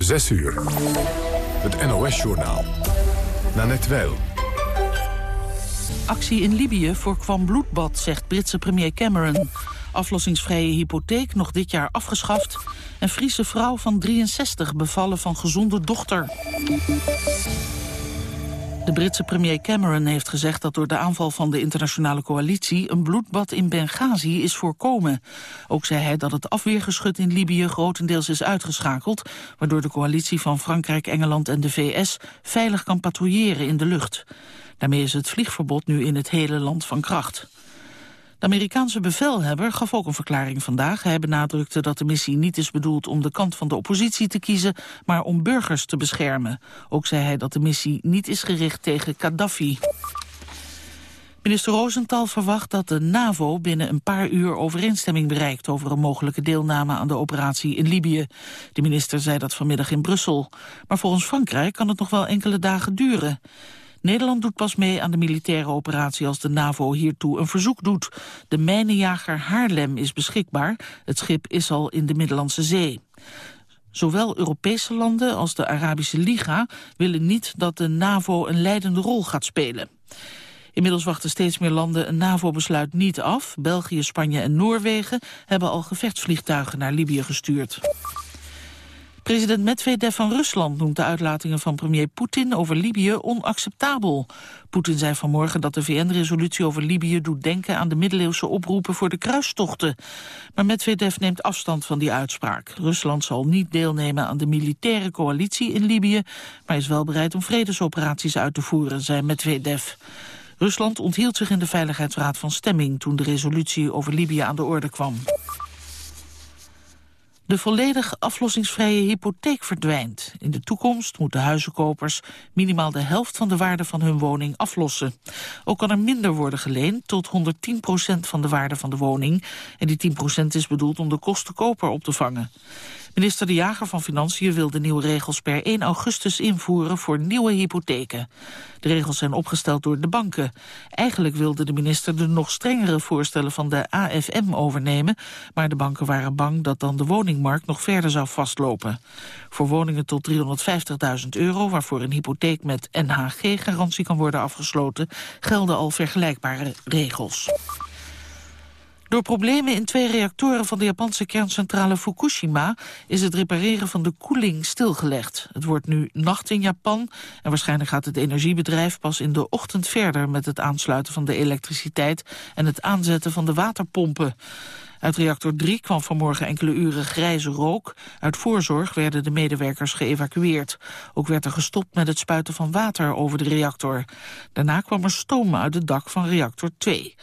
6 uur. Het NOS-journaal. Nanette Weil. Actie in Libië voorkwam bloedbad, zegt Britse premier Cameron. Aflossingsvrije hypotheek nog dit jaar afgeschaft. En Friese vrouw van 63 bevallen van gezonde dochter. De Britse premier Cameron heeft gezegd dat door de aanval van de internationale coalitie een bloedbad in Benghazi is voorkomen. Ook zei hij dat het afweergeschut in Libië grotendeels is uitgeschakeld, waardoor de coalitie van Frankrijk, Engeland en de VS veilig kan patrouilleren in de lucht. Daarmee is het vliegverbod nu in het hele land van kracht. De Amerikaanse bevelhebber gaf ook een verklaring vandaag. Hij benadrukte dat de missie niet is bedoeld om de kant van de oppositie te kiezen, maar om burgers te beschermen. Ook zei hij dat de missie niet is gericht tegen Gaddafi. Minister Rosenthal verwacht dat de NAVO binnen een paar uur overeenstemming bereikt over een mogelijke deelname aan de operatie in Libië. De minister zei dat vanmiddag in Brussel. Maar volgens Frankrijk kan het nog wel enkele dagen duren. Nederland doet pas mee aan de militaire operatie als de NAVO hiertoe een verzoek doet. De mijnenjager Haarlem is beschikbaar. Het schip is al in de Middellandse Zee. Zowel Europese landen als de Arabische Liga willen niet dat de NAVO een leidende rol gaat spelen. Inmiddels wachten steeds meer landen een NAVO-besluit niet af. België, Spanje en Noorwegen hebben al gevechtsvliegtuigen naar Libië gestuurd. President Medvedev van Rusland noemt de uitlatingen van premier Poetin over Libië onacceptabel. Poetin zei vanmorgen dat de VN-resolutie over Libië doet denken aan de middeleeuwse oproepen voor de kruistochten. Maar Medvedev neemt afstand van die uitspraak. Rusland zal niet deelnemen aan de militaire coalitie in Libië, maar is wel bereid om vredesoperaties uit te voeren, zei Medvedev. Rusland onthield zich in de Veiligheidsraad van stemming toen de resolutie over Libië aan de orde kwam. De volledig aflossingsvrije hypotheek verdwijnt. In de toekomst moeten huizenkopers minimaal de helft van de waarde van hun woning aflossen. Ook kan er minder worden geleend, tot 110% van de waarde van de woning. En die 10% is bedoeld om de kostenkoper op te vangen. Minister De Jager van Financiën wil de nieuwe regels per 1 augustus invoeren voor nieuwe hypotheken. De regels zijn opgesteld door de banken. Eigenlijk wilde de minister de nog strengere voorstellen van de AFM overnemen, maar de banken waren bang dat dan de woningmarkt nog verder zou vastlopen. Voor woningen tot 350.000 euro, waarvoor een hypotheek met NHG-garantie kan worden afgesloten, gelden al vergelijkbare regels. Door problemen in twee reactoren van de Japanse kerncentrale Fukushima is het repareren van de koeling stilgelegd. Het wordt nu nacht in Japan en waarschijnlijk gaat het energiebedrijf pas in de ochtend verder met het aansluiten van de elektriciteit en het aanzetten van de waterpompen. Uit reactor 3 kwam vanmorgen enkele uren grijze rook. Uit voorzorg werden de medewerkers geëvacueerd. Ook werd er gestopt met het spuiten van water over de reactor. Daarna kwam er stoom uit het dak van reactor 2.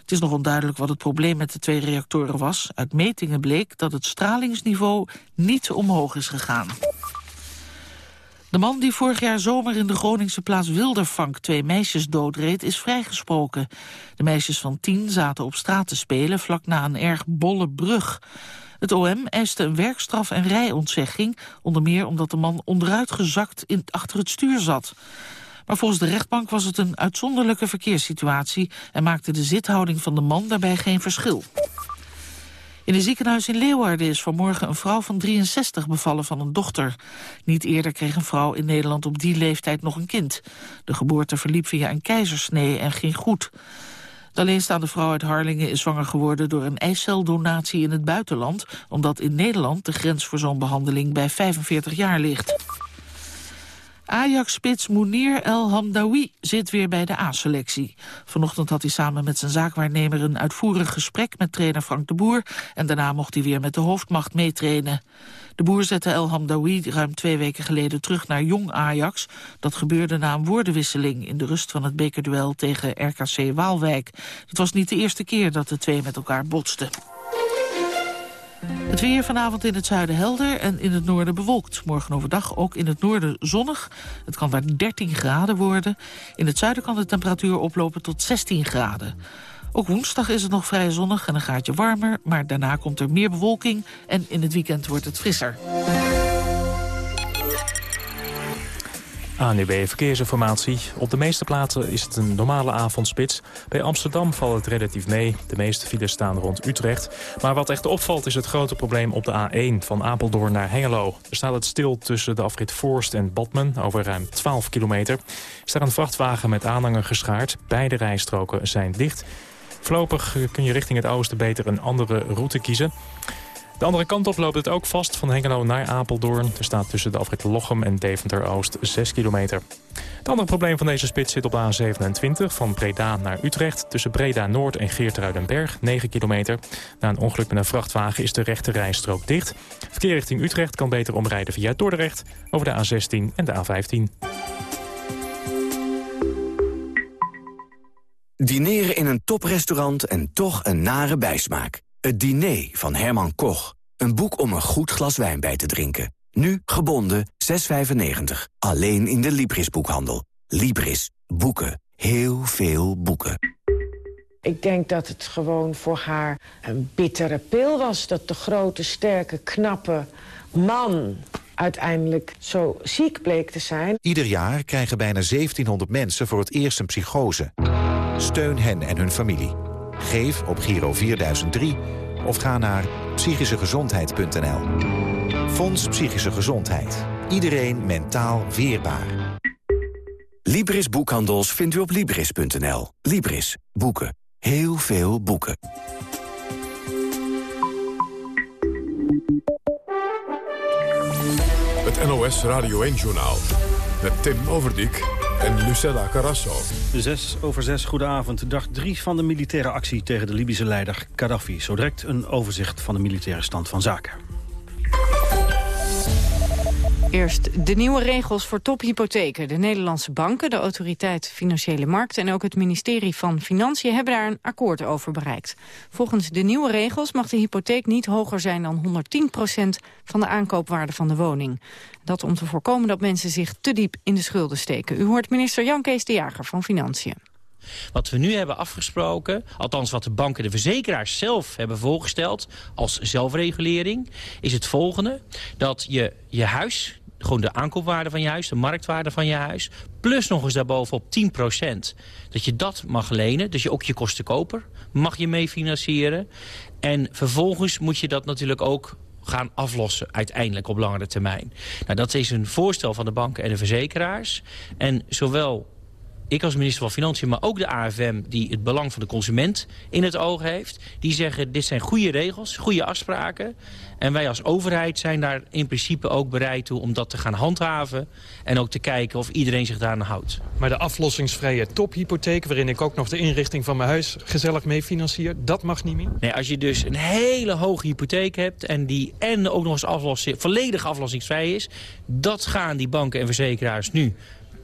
Het is nog onduidelijk wat het probleem met de twee reactoren was. Uit metingen bleek dat het stralingsniveau niet omhoog is gegaan. De man die vorig jaar zomer in de Groningse plaats Wildervank twee meisjes doodreed, is vrijgesproken. De meisjes van tien zaten op straat te spelen vlak na een erg bolle brug. Het OM eiste een werkstraf en rijontzegging, onder meer omdat de man onderuitgezakt in, achter het stuur zat. Maar volgens de rechtbank was het een uitzonderlijke verkeerssituatie... en maakte de zithouding van de man daarbij geen verschil. In een ziekenhuis in Leeuwarden is vanmorgen een vrouw van 63 bevallen van een dochter. Niet eerder kreeg een vrouw in Nederland op die leeftijd nog een kind. De geboorte verliep via een keizersnee en ging goed. De alleenstaande vrouw uit Harlingen is zwanger geworden door een eiceldonatie in het buitenland, omdat in Nederland de grens voor zo'n behandeling bij 45 jaar ligt. Ajax-spits Mounir El Hamdawi zit weer bij de A-selectie. Vanochtend had hij samen met zijn zaakwaarnemer een uitvoerig gesprek met trainer Frank de Boer... en daarna mocht hij weer met de hoofdmacht meetrainen. De Boer zette El Hamdawi ruim twee weken geleden terug naar jong Ajax. Dat gebeurde na een woordenwisseling in de rust van het bekerduel tegen RKC Waalwijk. Het was niet de eerste keer dat de twee met elkaar botsten. Het weer vanavond in het zuiden helder en in het noorden bewolkt. Morgen overdag ook in het noorden zonnig. Het kan daar 13 graden worden. In het zuiden kan de temperatuur oplopen tot 16 graden. Ook woensdag is het nog vrij zonnig en een gaatje warmer... maar daarna komt er meer bewolking en in het weekend wordt het frisser. ANUB Verkeersinformatie. Op de meeste plaatsen is het een normale avondspits. Bij Amsterdam valt het relatief mee. De meeste files staan rond Utrecht. Maar wat echt opvalt is het grote probleem op de A1 van Apeldoorn naar Hengelo. Er staat het stil tussen de afrit Voorst en Badmen over ruim 12 kilometer. Er staat een vrachtwagen met aanhanger geschaard. Beide rijstroken zijn dicht. Voorlopig kun je richting het oosten beter een andere route kiezen. De andere kant op loopt het ook vast van Hengelo naar Apeldoorn. Er staat tussen de afrit Lochem en Deventer-Oost 6 kilometer. Het andere probleem van deze spits zit op de A27 van Breda naar Utrecht. Tussen Breda-Noord en Geertruidenberg 9 kilometer. Na een ongeluk met een vrachtwagen is de rechte rijstrook dicht. Verkeer richting Utrecht kan beter omrijden via Dordrecht... over de A16 en de A15. Dineren in een toprestaurant en toch een nare bijsmaak. Het diner van Herman Koch. Een boek om een goed glas wijn bij te drinken. Nu gebonden 6,95. Alleen in de Libris-boekhandel. Libris. Boeken. Heel veel boeken. Ik denk dat het gewoon voor haar een bittere pil was... dat de grote, sterke, knappe man uiteindelijk zo ziek bleek te zijn. Ieder jaar krijgen bijna 1700 mensen voor het eerst een psychose. Steun hen en hun familie. Geef op Giro 4003 of ga naar psychischegezondheid.nl. Fonds Psychische Gezondheid. Iedereen mentaal weerbaar. Libris Boekhandels vindt u op Libris.nl. Libris. Boeken. Heel veel boeken. Het NOS Radio 1-journaal. Met Tim Overdijk en Lucella Carrasso. Zes over zes, goedenavond. Dag drie van de militaire actie tegen de Libische leider Gaddafi. Zo direct een overzicht van de militaire stand van zaken. Eerst de nieuwe regels voor tophypotheken. De Nederlandse banken, de autoriteit Financiële Markten... en ook het ministerie van Financiën hebben daar een akkoord over bereikt. Volgens de nieuwe regels mag de hypotheek niet hoger zijn dan 110% van de aankoopwaarde van de woning. Dat om te voorkomen dat mensen zich te diep in de schulden steken. U hoort minister Jan Kees de Jager van Financiën. Wat we nu hebben afgesproken, althans wat de banken de verzekeraars zelf hebben voorgesteld als zelfregulering, is het volgende. Dat je je huis, gewoon de aankoopwaarde van je huis, de marktwaarde van je huis... plus nog eens daarbovenop 10% Dat je dat mag lenen, dus je ook je kostenkoper mag je mee financieren. En vervolgens moet je dat natuurlijk ook gaan aflossen uiteindelijk op langere termijn. Nou, dat is een voorstel van de banken en de verzekeraars. En zowel ik als minister van Financiën, maar ook de AFM... die het belang van de consument in het oog heeft... die zeggen, dit zijn goede regels, goede afspraken. En wij als overheid zijn daar in principe ook bereid toe... om dat te gaan handhaven en ook te kijken of iedereen zich daaraan houdt. Maar de aflossingsvrije tophypotheek... waarin ik ook nog de inrichting van mijn huis gezellig mee financier... dat mag niet meer? Nee, als je dus een hele hoge hypotheek hebt... en die en ook nog eens aflossing, volledig aflossingsvrij is... dat gaan die banken en verzekeraars nu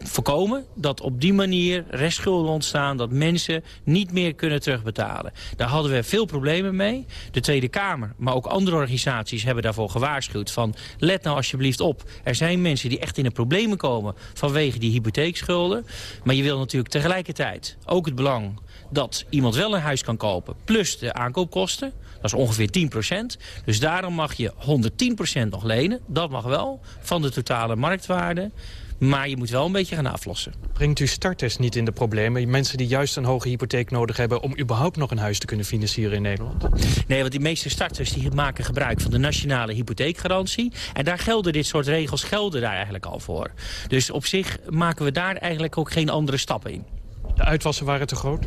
voorkomen dat op die manier restschulden ontstaan... dat mensen niet meer kunnen terugbetalen. Daar hadden we veel problemen mee. De Tweede Kamer, maar ook andere organisaties hebben daarvoor gewaarschuwd... van let nou alsjeblieft op. Er zijn mensen die echt in de problemen komen vanwege die hypotheekschulden. Maar je wil natuurlijk tegelijkertijd ook het belang dat iemand wel een huis kan kopen... plus de aankoopkosten. Dat is ongeveer 10% Dus daarom mag je 110% nog lenen. Dat mag wel, van de totale marktwaarde. Maar je moet wel een beetje gaan aflossen. Brengt u starters niet in de problemen? Mensen die juist een hoge hypotheek nodig hebben... om überhaupt nog een huis te kunnen financieren in Nederland? Nee, want die meeste starters die maken gebruik van de nationale hypotheekgarantie. En daar gelden dit soort regels gelden daar eigenlijk al voor. Dus op zich maken we daar eigenlijk ook geen andere stappen in. De uitwassen waren te groot?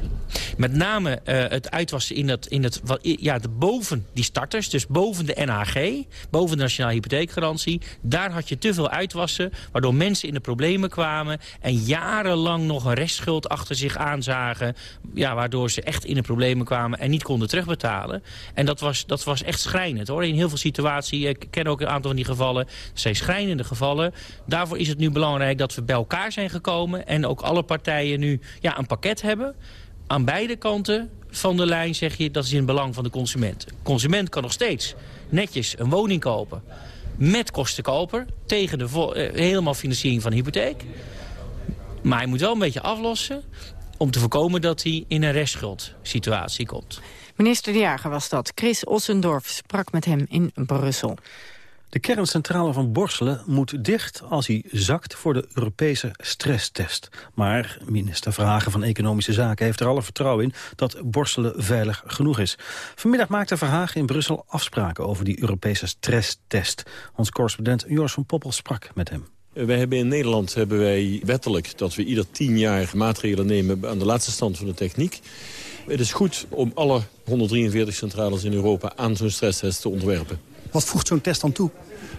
Met name uh, het uitwassen in, het, in het, ja, de boven die starters, dus boven de NHG, boven de Nationale Hypotheekgarantie. Daar had je te veel uitwassen, waardoor mensen in de problemen kwamen... en jarenlang nog een restschuld achter zich aanzagen... Ja, waardoor ze echt in de problemen kwamen en niet konden terugbetalen. En dat was, dat was echt schrijnend, hoor. In heel veel situaties, ik ken ook een aantal van die gevallen... zijn schrijnende gevallen. Daarvoor is het nu belangrijk dat we bij elkaar zijn gekomen... en ook alle partijen nu ja, een pakket hebben. Aan beide kanten van de lijn zeg je dat is in het belang van de consument. De consument kan nog steeds netjes een woning kopen met kostenkoper... tegen de uh, helemaal financiering van de hypotheek. Maar hij moet wel een beetje aflossen om te voorkomen dat hij in een restschuldsituatie komt. Minister De Jager was dat. Chris Ossendorf sprak met hem in Brussel. De kerncentrale van Borselen moet dicht als hij zakt voor de Europese stresstest. Maar minister Vragen van Economische Zaken heeft er alle vertrouwen in dat Borselen veilig genoeg is. Vanmiddag maakte Verhagen in Brussel afspraken over die Europese stresstest. Ons correspondent Joris van Poppel sprak met hem. Wij hebben in Nederland hebben wij wettelijk dat we ieder tien jaar maatregelen nemen aan de laatste stand van de techniek. Het is goed om alle 143 centrales in Europa aan zo'n stresstest te ontwerpen. Wat voegt zo'n test dan toe?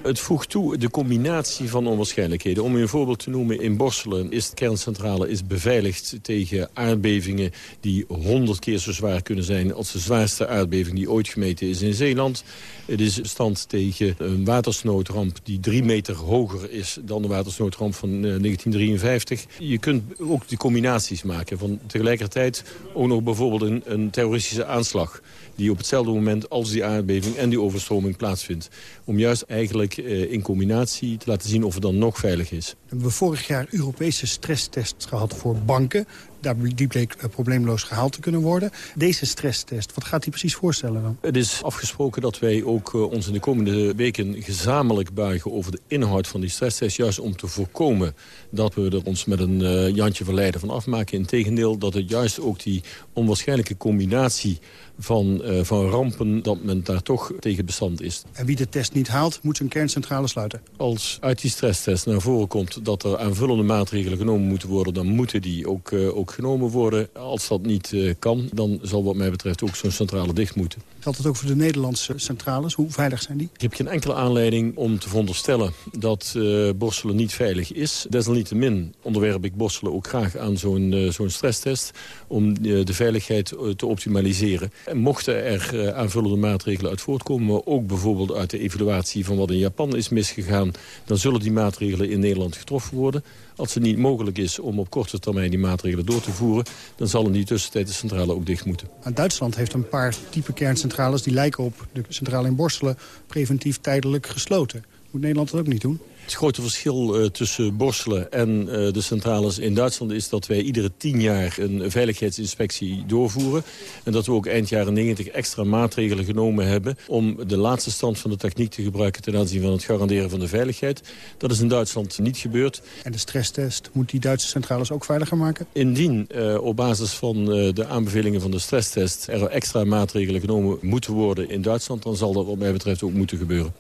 Het voegt toe de combinatie van onwaarschijnlijkheden. Om een voorbeeld te noemen, in Borselen is de kerncentrale is beveiligd tegen aardbevingen die honderd keer zo zwaar kunnen zijn als de zwaarste aardbeving die ooit gemeten is in Zeeland. Het is bestand tegen een watersnoodramp die drie meter hoger is dan de watersnoodramp van 1953. Eh, Je kunt ook die combinaties maken van tegelijkertijd ook nog bijvoorbeeld een, een terroristische aanslag die op hetzelfde moment als die aardbeving en die overstroming plaatsvindt. Om juist eigenlijk eh, in combinatie te laten zien of het dan nog veilig is. We hebben vorig jaar Europese stresstests gehad voor banken. Daar, die bleek eh, probleemloos gehaald te kunnen worden. Deze stresstest, wat gaat die precies voorstellen dan? Het is afgesproken dat wij ook uh, ons in de komende weken gezamenlijk buigen over de inhoud van die stresstest. Juist om te voorkomen dat we er ons met een uh, Jantje verleiden van afmaken. Integendeel dat het juist ook die onwaarschijnlijke combinatie van, uh, van rampen... dat men daar toch tegen bestand is. En wie de test niet haalt, moet zijn kerncentrale sluiten? Als uit die stresstest naar voren komt dat er aanvullende maatregelen genomen moeten worden... dan moeten die ook, uh, ook genomen worden. Als dat niet uh, kan, dan zal wat mij betreft ook zo'n centrale dicht moeten. Geldt dat ook voor de Nederlandse centrales? Hoe veilig zijn die? Ik heb geen enkele aanleiding om te veronderstellen dat uh, Borselen niet veilig is. Desalniettemin onderwerp ik Borselen ook graag aan zo'n uh, zo'n stresstest... om uh, de veiligheid te optimaliseren. En mochten er aanvullende maatregelen uit voortkomen... ook bijvoorbeeld uit de evaluatie van wat in Japan is misgegaan... dan zullen die maatregelen in Nederland getroffen worden. Als het niet mogelijk is om op korte termijn die maatregelen door te voeren... dan zal in die tussentijd de centrale ook dicht moeten. En Duitsland heeft een paar type kerncentrales... die lijken op de centrale in Borselen preventief tijdelijk gesloten. Moet Nederland dat ook niet doen? Het grote verschil uh, tussen Borselen en uh, de centrales in Duitsland... is dat wij iedere tien jaar een veiligheidsinspectie doorvoeren. En dat we ook eind jaren 90 extra maatregelen genomen hebben... om de laatste stand van de techniek te gebruiken... ten aanzien van het garanderen van de veiligheid. Dat is in Duitsland niet gebeurd. En de stresstest moet die Duitse centrales ook veiliger maken? Indien uh, op basis van de aanbevelingen van de stresstest... er extra maatregelen genomen moeten worden in Duitsland... dan zal dat wat mij betreft ook moeten gebeuren.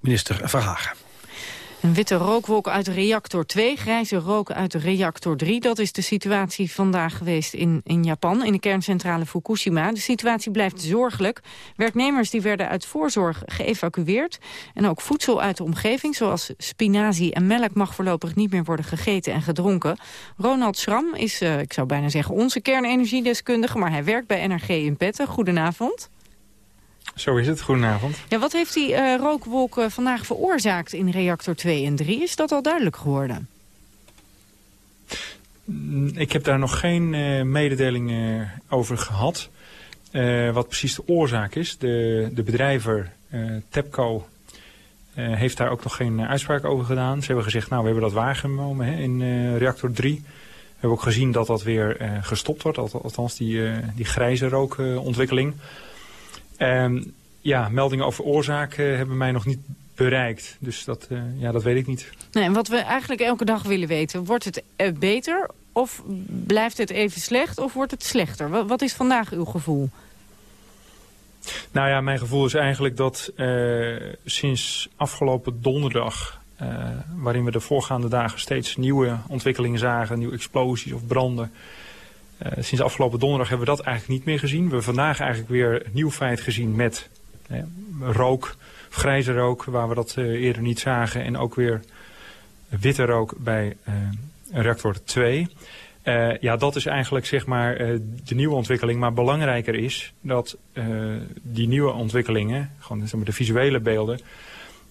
Minister Verhagen. Een witte rookwolk uit reactor 2, grijze rook uit reactor 3. Dat is de situatie vandaag geweest in, in Japan, in de kerncentrale Fukushima. De situatie blijft zorgelijk. Werknemers die werden uit voorzorg geëvacueerd. En ook voedsel uit de omgeving, zoals spinazie en melk... mag voorlopig niet meer worden gegeten en gedronken. Ronald Schram is, uh, ik zou bijna zeggen, onze kernenergiedeskundige... maar hij werkt bij NRG in Petten. Goedenavond. Zo is het. Goedenavond. Ja, wat heeft die uh, rookwolk uh, vandaag veroorzaakt in reactor 2 en 3? Is dat al duidelijk geworden? Ik heb daar nog geen uh, mededeling over gehad. wat precies de oorzaak is. De, de bedrijver TEPCO heeft daar ook nog geen uitspraak over gedaan. Ze hebben gezegd, nou we hebben dat waargenomen hè, in reactor 3. We hebben ook gezien dat dat weer gestopt wordt. Althans die, die grijze rookontwikkeling. Um, ja, meldingen over oorzaak uh, hebben mij nog niet bereikt. Dus dat, uh, ja, dat weet ik niet. Nee, en wat we eigenlijk elke dag willen weten, wordt het uh, beter of blijft het even slecht of wordt het slechter? Wat, wat is vandaag uw gevoel? Nou ja, mijn gevoel is eigenlijk dat sinds afgelopen donderdag... waarin we de voorgaande dagen steeds nieuwe ontwikkelingen zagen, nieuwe explosies of branden... Uh, sinds afgelopen donderdag hebben we dat eigenlijk niet meer gezien. We hebben vandaag eigenlijk weer nieuw feit gezien met eh, rook, grijze rook, waar we dat uh, eerder niet zagen. En ook weer witte rook bij reactor 2. ja, dat is eigenlijk zeg maar de nieuwe ontwikkeling. Maar belangrijker is dat die nieuwe ontwikkelingen, gewoon de visuele beelden,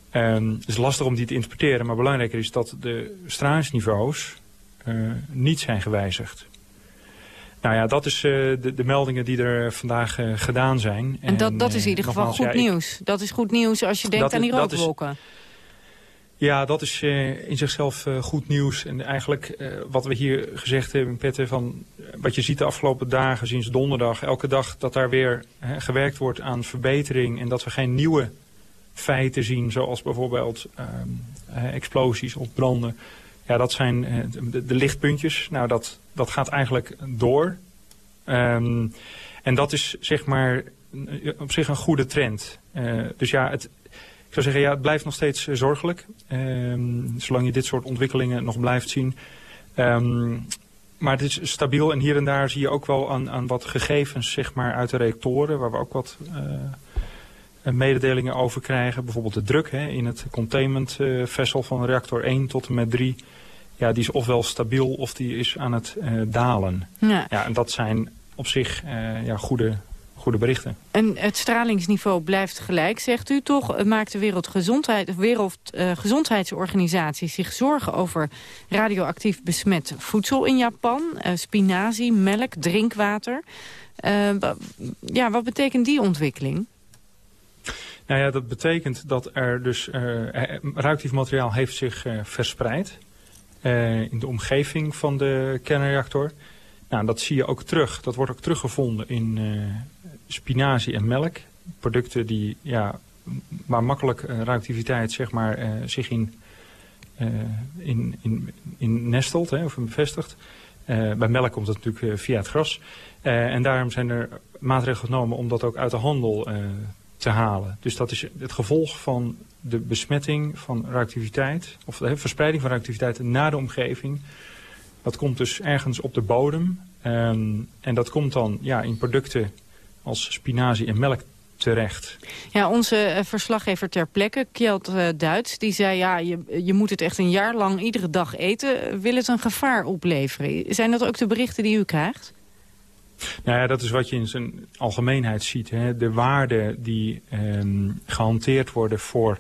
het is lastig om die te interpreteren. Maar belangrijker is dat de stralingsniveaus niet zijn gewijzigd. Nou ja, dat is uh, de, de, meldingen die er vandaag uh, gedaan zijn. En, en dat, dat is in ieder geval goed ja, nieuws. Dat is goed nieuws als je denkt aan die rookwolken. Ja, dat is uh, in zichzelf goed nieuws. En eigenlijk wat we hier gezegd hebben, Petter, van wat je ziet de afgelopen dagen, sinds donderdag, elke dag dat daar weer gewerkt wordt aan verbetering en dat we geen nieuwe feiten zien, zoals bijvoorbeeld ehm, explosies of branden. Ja, dat zijn de, de, lichtpuntjes. Nou, dat, dat gaat eigenlijk door. Um, en dat is zeg maar op zich een goede trend. dus ja, het, ik zou zeggen, ja, het blijft nog steeds zorgelijk. Um, zolang je dit soort ontwikkelingen nog blijft zien. Um, maar het is stabiel en hier en daar zie je ook wel aan, aan wat gegevens zeg maar, uit de reactoren... waar we ook wat mededelingen over krijgen. Bijvoorbeeld de druk hè, in het containment uh, vessel van reactor 1 tot en met 3... Ja, die is ofwel stabiel of die is aan het uh, dalen. Ja. ja. en dat zijn op zich ja, goede goede berichten. En het stralingsniveau blijft gelijk, zegt u toch? Maakt de Wereldgezondheid, Wereldgezondheidsorganisatie zich zorgen over radioactief besmet voedsel in Japan? Spinazie, melk, drinkwater. Uh, ja, wat betekent die ontwikkeling? Nou ja, dat betekent dat er dus uh, radioactief materiaal heeft zich verspreid in de omgeving van de kernreactor. Nou, dat zie je ook terug. Dat wordt ook teruggevonden in, spinazie en melk. Producten die, ja, waar makkelijk radioactiviteit zeg maar, zich in, in, in, in nestelt hè, of bevestigt. bij melk komt dat natuurlijk via het gras. en daarom zijn er maatregelen genomen om dat ook uit de handel te halen. Dus dat is het gevolg van de besmetting van radioactiviteit, of de verspreiding van radioactiviteit naar de omgeving. Dat komt dus ergens op de bodem. Um, en dat komt dan ja, in producten als spinazie en melk terecht. Ja, onze eh, verslaggever ter plekke, Kjeld uh, Duits, die zei... ja, je, je moet het echt een jaar lang iedere dag eten. Wil het een gevaar opleveren? Zijn dat ook de berichten die u krijgt? Nou ja, dat is wat je in zijn algemeenheid ziet. Hè. De waarden die ehm, gehanteerd worden voor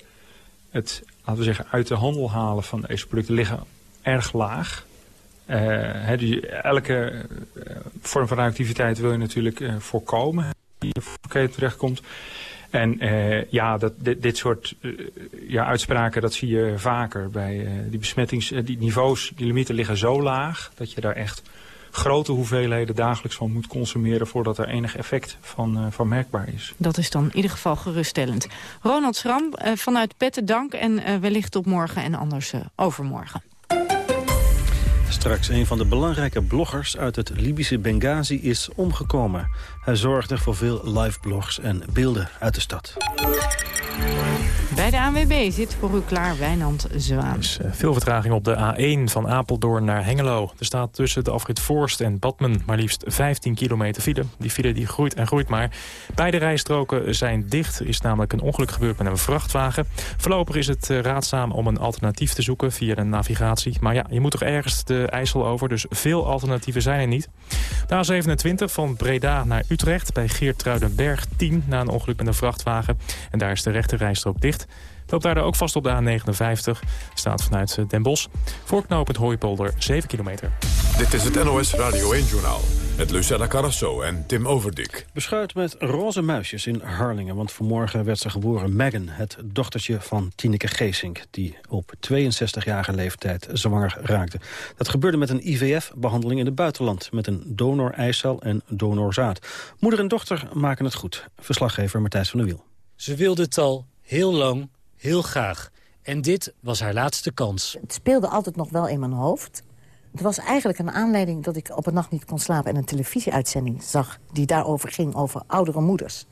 het, laten we zeggen, uit de handel halen van deze producten liggen erg laag. Dus elke uh, vorm van activiteit wil je natuurlijk uh, voorkomen die in de verkeer terechtkomt. En ja, dat, dit, dit soort ja, uitspraken dat zie je vaker bij die besmettings... die niveaus, die limieten liggen zo laag dat je daar echt grote hoeveelheden dagelijks van moet consumeren... voordat er enig effect van, van merkbaar is. Dat is dan in ieder geval geruststellend. Ronald Schram, vanuit Petten dank en wellicht tot morgen en anders overmorgen. Straks een van de belangrijke bloggers uit het Libische Benghazi is omgekomen. Hij zorgde voor veel live blogs en beelden uit de stad. Bij de ANWB zit voor u klaar Wijnand Zwaan. Eh, veel vertraging op de A1 van Apeldoorn naar Hengelo. Er staat tussen de afrit Voorst en Badmen maar liefst 15 kilometer file. Die file die groeit en groeit maar. Beide rijstroken zijn dicht. Er is namelijk een ongeluk gebeurd met een vrachtwagen. Voorlopig is het eh, raadzaam om een alternatief te zoeken via de navigatie. Maar ja, je moet toch ergens de IJssel over, dus veel alternatieven zijn er niet. De A27 van Breda naar Utrecht bij Geertruidenberg 10 na een ongeluk met een vrachtwagen. En daar is de rechte rijstrook dicht. Loopt daar ook vast op de A59. Staat vanuit Den Bosch. Voorknopend Hooipolder 7 kilometer. Dit is het NOS Radio 1-journaal. Met Lucella Carrasso en Tim Overdik. Beschuit met roze muisjes in Harlingen. Want vanmorgen werd ze geboren Megan, het dochtertje van Tineke Geesink... die op 62-jarige leeftijd zwanger raakte. Dat gebeurde met een IVF-behandeling in het buitenland... met een donor-eicel en donorzaad. Moeder en dochter maken het goed. Verslaggever Matthijs van der Wiel. Ze wilde het al heel lang, heel graag. En dit was haar laatste kans. Het speelde altijd nog wel in mijn hoofd. Het was eigenlijk een aanleiding dat ik op een nacht niet kon slapen... en een televisieuitzending zag die daarover ging, over oudere moeders.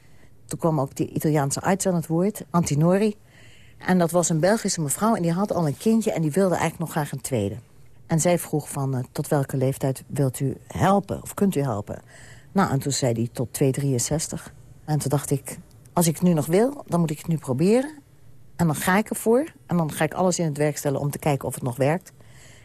Toen kwam ook die Italiaanse arts aan het woord, Antinori. En dat was een Belgische mevrouw en die had al een kindje... en die wilde eigenlijk nog graag een tweede. En zij vroeg van, uh, tot welke leeftijd wilt u helpen of kunt u helpen? Nou, en toen zei hij tot 263. En toen dacht ik, als ik het nu nog wil, dan moet ik het nu proberen. En dan ga ik ervoor. En dan ga ik alles in het werk stellen om te kijken of het nog werkt.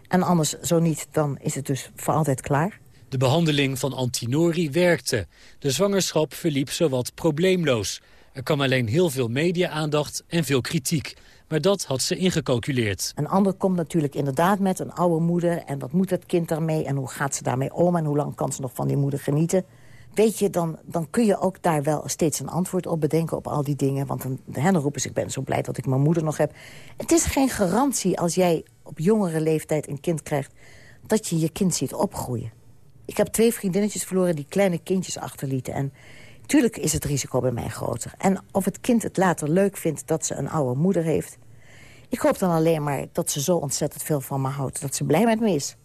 En anders, zo niet, dan is het dus voor altijd klaar. De behandeling van Antinori werkte. De zwangerschap verliep zowat probleemloos. Er kwam alleen heel veel media-aandacht en veel kritiek. Maar dat had ze ingecalculeerd. Een ander komt natuurlijk inderdaad met een oude moeder... en wat moet het kind daarmee en hoe gaat ze daarmee om... en hoe lang kan ze nog van die moeder genieten weet je, dan, dan kun je ook daar wel steeds een antwoord op bedenken op al die dingen. Want dan, dan roepen ze, ik ben zo blij dat ik mijn moeder nog heb. Het is geen garantie als jij op jongere leeftijd een kind krijgt... dat je je kind ziet opgroeien. Ik heb twee vriendinnetjes verloren die kleine kindjes achterlieten. En Tuurlijk is het risico bij mij groter. En of het kind het later leuk vindt dat ze een oude moeder heeft... ik hoop dan alleen maar dat ze zo ontzettend veel van me houdt... dat ze blij met me is.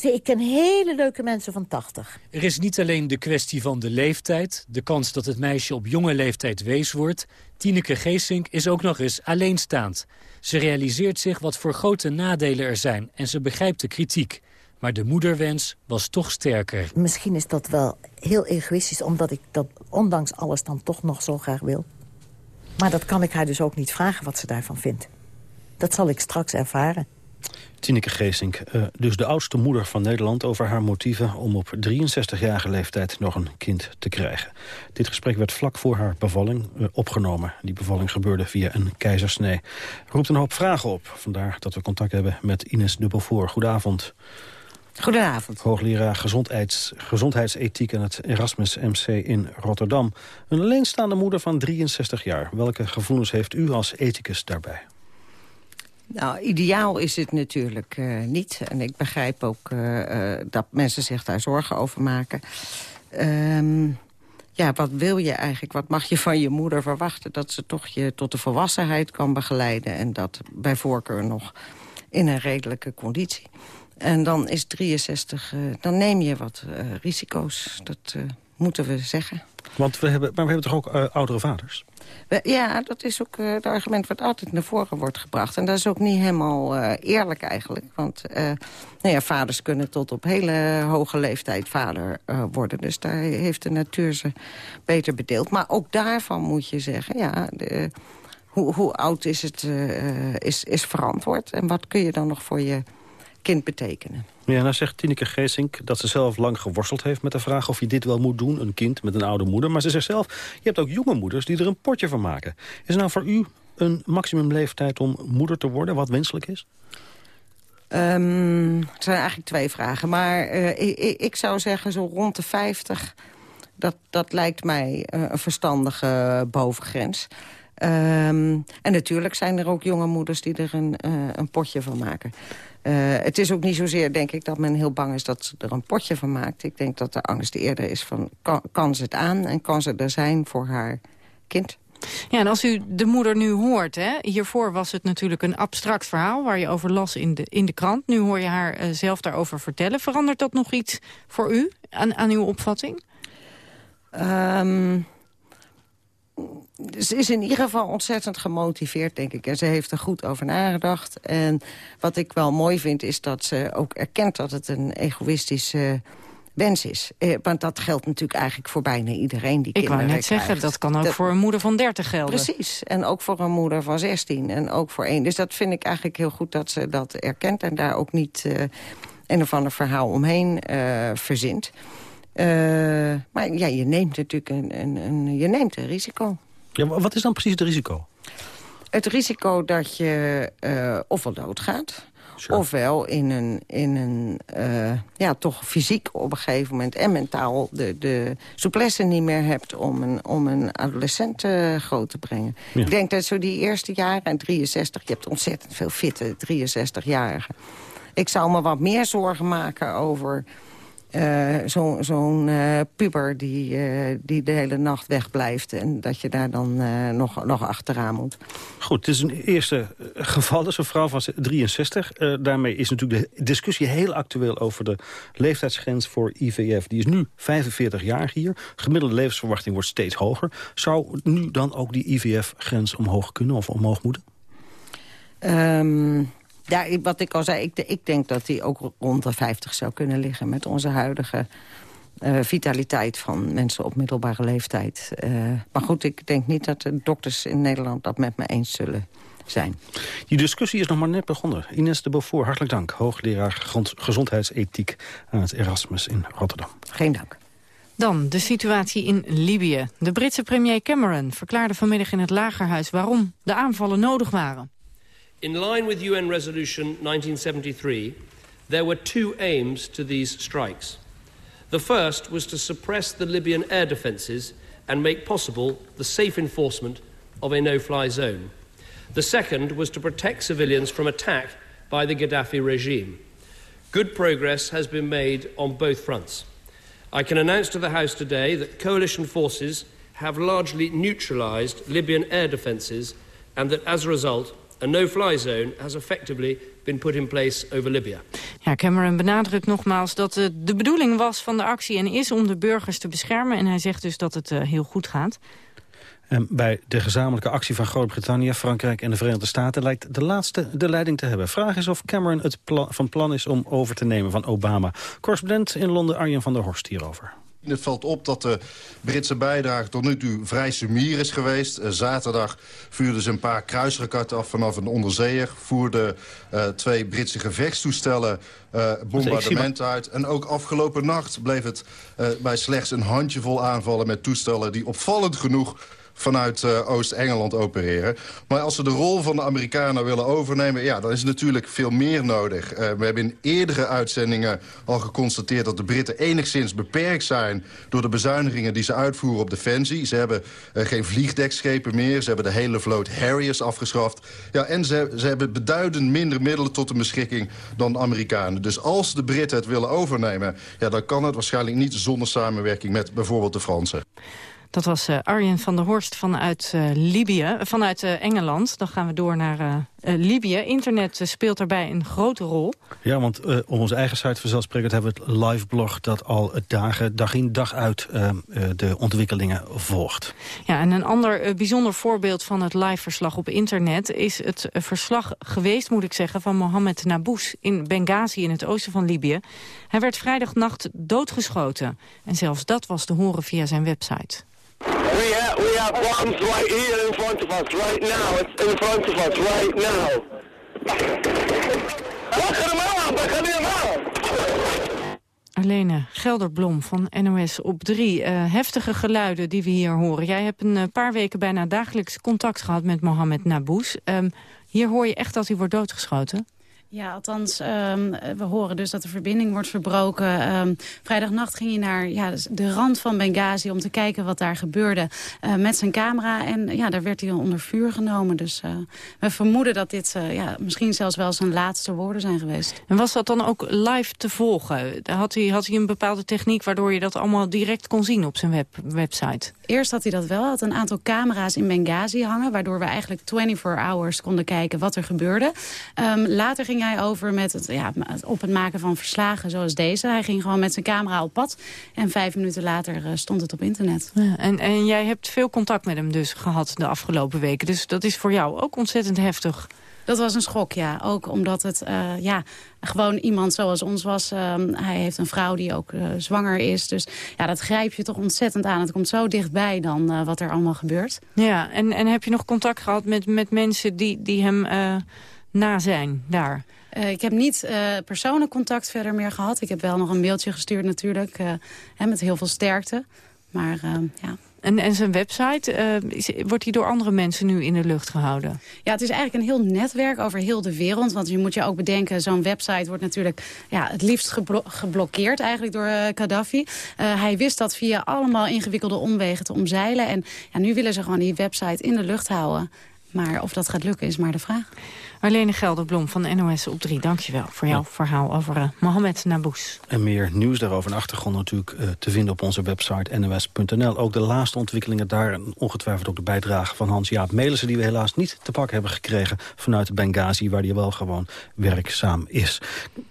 Ik ken hele leuke mensen van 80. Er is niet alleen de kwestie van de leeftijd... de kans dat het meisje op jonge leeftijd wees wordt. Tineke Geesink is ook nog eens alleenstaand. Ze realiseert zich wat voor grote nadelen er zijn... en ze begrijpt de kritiek. Maar de moederwens was toch sterker. Misschien is dat wel heel egoïstisch... omdat ik dat ondanks alles dan toch nog zo graag wil. Maar dat kan ik haar dus ook niet vragen wat ze daarvan vindt. Dat zal ik straks ervaren. Tineke Geesink, uh, dus de oudste moeder van Nederland... over haar motieven om op 63-jarige leeftijd nog een kind te krijgen. Dit gesprek werd vlak voor haar bevalling uh, opgenomen. Die bevalling gebeurde via een keizersnee. Roept een hoop vragen op. Vandaar dat we contact hebben met Ines Dubbelvoor. Goedenavond. Goedenavond. Hoogleraar gezondheids, gezondheidsethiek aan het Erasmus MC in Rotterdam. Een alleenstaande moeder van 63 jaar. Welke gevoelens heeft u als ethicus daarbij? Nou, ideaal is het natuurlijk uh, niet. En ik begrijp ook uh, uh, dat mensen zich daar zorgen over maken. Um, ja, wat wil je eigenlijk? Wat mag je van je moeder verwachten? Dat ze toch je tot de volwassenheid kan begeleiden. En dat bij voorkeur nog in een redelijke conditie. En dan is 63, dan neem je wat risico's. Dat moeten we zeggen. Want we hebben, maar we hebben toch ook oudere vaders? Ja, dat is ook uh, het argument wat altijd naar voren wordt gebracht. En dat is ook niet helemaal uh, eerlijk eigenlijk. Want nou ja, vaders kunnen tot op hele hoge leeftijd vader worden. Dus daar heeft de natuur ze beter bedeeld. Maar ook daarvan moet je zeggen... ja, de, hoe, hoe, oud is het is, is verantwoord? En wat kun je dan nog voor je kind betekenen? Ja, nou zegt Tineke Geesink dat ze zelf lang geworsteld heeft met de vraag of je dit wel moet doen, een kind met een oude moeder. Maar ze zegt zelf, je hebt ook jonge moeders die er een potje van maken. Is nou voor u een maximumleeftijd om moeder te worden, wat wenselijk is? Um, het zijn eigenlijk twee vragen. Maar uh, ik, ik, zou zeggen zo rond de 50, dat, dat lijkt mij uh, een verstandige bovengrens. Um, en natuurlijk zijn er ook jonge moeders die er een, uh, een potje van maken. Uh, het is ook niet zozeer, denk ik, dat men heel bang is dat ze er een potje van maakt. Ik denk dat de angst eerder is van, kan, kan ze het aan en kan ze er zijn voor haar kind? Ja, en als u de moeder nu hoort, hè, hiervoor was het natuurlijk een abstract verhaal... waar je over las in de, in de krant. Nu hoor je haar uh, zelf daarover vertellen. Verandert dat nog iets voor u aan, aan uw opvatting? Um, ze is in ieder geval ontzettend gemotiveerd, denk ik. En ze heeft er goed over nagedacht. En wat ik wel mooi vind, is dat ze ook erkent dat het een egoïstische wens is. Eh, want dat geldt natuurlijk eigenlijk voor bijna iedereen die ik kinderen Ik wou net zeggen, dat kan ook voor een moeder van 30 gelden. Precies, en ook voor een moeder van 16 en ook voor één. Dus dat vind ik eigenlijk heel goed dat ze dat erkent... en daar ook niet uh, een of ander verhaal omheen uh, verzint. Uh, maar ja, je neemt natuurlijk een, een, een, je neemt een risico. Ja, wat is dan precies het risico? Het risico dat je uh, ofwel doodgaat... Sure. ofwel in een, in een uh, ja, toch fysiek op een gegeven moment... en mentaal de, de souplesse niet meer hebt om een, om een adolescent uh, groot te brengen. Ja. Ik denk dat zo die eerste jaren, en 63... je hebt ontzettend veel fitte 63-jarigen. Ik zou me wat meer zorgen maken over uh, zo'n zo uh, puber die, uh, die de hele nacht wegblijft... en dat je daar dan nog, nog achteraan moet. Goed, het is een eerste geval, dus een vrouw van 63. daarmee is natuurlijk de discussie heel actueel over de leeftijdsgrens voor IVF. Die is nu 45 jaar hier. Gemiddelde levensverwachting wordt steeds hoger. Zou nu dan ook die IVF-grens omhoog kunnen of omhoog moeten? Um, ja, wat ik al zei, ik, ik denk dat die ook rond de 50 zou kunnen liggen... met onze huidige uh, vitaliteit van mensen op middelbare leeftijd. Uh, maar goed, ik denk niet dat de dokters in Nederland dat met me eens zullen zijn. Die discussie is nog maar net begonnen. Ines de Beaufort, hartelijk dank. Hoogleraar gezondheidsethiek aan het Erasmus in Rotterdam. Geen dank. Dan de situatie in Libië. De Britse premier Cameron verklaarde vanmiddag in het Lagerhuis... waarom de aanvallen nodig waren. In line with UN Resolution 1973, there were two aims to these strikes. The first was to suppress the Libyan air defences and make possible the safe enforcement of a no-fly zone. The second was to protect civilians from attack by the Gaddafi regime. Good progress has been made on both fronts. I can announce to the House today that coalition forces have largely neutralised Libyan air defences and that as a result a no-fly zone has effectively been put in place over Libya. Ja, Cameron benadrukt nogmaals dat het de bedoeling was van de actie en is om de burgers te beschermen. En hij zegt dus dat het uh, heel goed gaat. En bij de gezamenlijke actie van Groot-Brittannië, Frankrijk en de Verenigde Staten... lijkt de laatste de leiding te hebben. Vraag is of Cameron het plan, van plan is om over te nemen van Obama. Correspondent in Londen, Arjen van der Horst hierover. Het valt op dat de Britse bijdrage tot nu toe vrij sumier is geweest. Uh, zaterdag vuurden ze een paar kruisraketten af vanaf een onderzeeër. Voerden uh, twee Britse gevechtstoestellen uh, bombardementen uit. En ook afgelopen nacht bleef het bij slechts een handjevol aanvallen met toestellen... die opvallend genoeg vanuit uh, Oost-Engeland opereren. Maar als ze de rol van de Amerikanen willen overnemen... ja, dan is natuurlijk veel meer nodig. Uh, we hebben in eerdere uitzendingen al geconstateerd... dat de Britten enigszins beperkt zijn... door de bezuinigingen die ze uitvoeren op defensie. Ze hebben uh, geen vliegdekschepen meer. Ze hebben de hele vloot Harriers afgeschaft. Ja, en ze, ze hebben beduidend minder middelen tot de beschikking dan de Amerikanen. Dus als de Britten het willen overnemen... Ja, dan kan het waarschijnlijk niet zonder samenwerking met bijvoorbeeld de Fransen. Dat was uh, Arjen van der Horst vanuit uh, Libië, vanuit uh, Engeland. Dan gaan we door naar Libië. Internet speelt daarbij een grote rol. Ja, want op onze eigen site vanzelfsprekend hebben we het live blog... dat al dagen, dag in, dag uit de ontwikkelingen volgt. Ja, en een ander bijzonder voorbeeld van het live verslag op internet... is het verslag geweest, moet ik zeggen, van Mohamed Nabous... in Benghazi in het oosten van Libië. Hij werd vrijdagnacht doodgeschoten. En zelfs dat was te horen via zijn website. We have, bombs right here in front of us, right now. It's in front of us, right now. Arlene Gelderblom van NOS op 3. Uh, heftige geluiden die we hier horen. Jij hebt een uh, paar weken bijna dagelijks contact gehad met Mohamed Nabous. Um, hier hoor je echt dat hij wordt doodgeschoten? Ja, althans, um, we horen dus dat de verbinding wordt verbroken. Um, vrijdagnacht ging hij naar ja, dus de rand van Benghazi om te kijken wat daar gebeurde uh, met zijn camera. En ja, daar werd hij onder vuur genomen. Dus uh, we vermoeden dat dit uh, ja, misschien zelfs wel zijn laatste woorden zijn geweest. En was dat dan ook live te volgen? Had hij, had hij een bepaalde techniek waardoor je dat allemaal direct kon zien op zijn web, website? Eerst had hij dat wel. Had een aantal camera's in Benghazi hangen... waardoor we eigenlijk 24 hours konden kijken wat er gebeurde. Um, later ging hij over met het, ja, op het maken van verslagen zoals deze. Hij ging gewoon met zijn camera op pad. En vijf minuten later uh, stond het op internet. En, en jij hebt veel contact met hem dus gehad de afgelopen weken. Dus dat is voor jou ook ontzettend heftig. Dat was een schok, ja. Ook omdat het uh, ja, gewoon iemand zoals ons was. Uh, hij heeft een vrouw die ook uh, zwanger is. Dus ja, dat grijp je toch ontzettend aan. Het komt zo dichtbij dan wat er allemaal gebeurt. Ja, en, en heb je nog contact gehad met, met mensen die, die hem na zijn daar? Uh, ik heb niet uh, persoonlijk contact verder meer gehad. Ik heb wel nog een mailtje gestuurd natuurlijk. Uh, hè, met heel veel sterkte. Maar ja... En, en zijn website, is, wordt die door andere mensen nu in de lucht gehouden? Ja, het is eigenlijk een heel netwerk over heel de wereld. Want je moet je ook bedenken, zo'n website wordt natuurlijk ja, het liefst geblo geblokkeerd eigenlijk door Gaddafi. hij wist dat via allemaal ingewikkelde omwegen te omzeilen. En ja, nu willen ze gewoon die website in de lucht houden. Maar of dat gaat lukken is maar de vraag. Marlene Gelderblom van NOS op 3, dankjewel voor jouw ja. verhaal over uh, Mohamed Nabous. En meer nieuws daarover en achtergrond natuurlijk uh, te vinden op onze website nos.nl. Ook de laatste ontwikkelingen daar en ongetwijfeld ook de bijdrage van Hans-Jaap Melissen... die we helaas niet te pakken hebben gekregen vanuit Benghazi... waar die wel gewoon werkzaam is.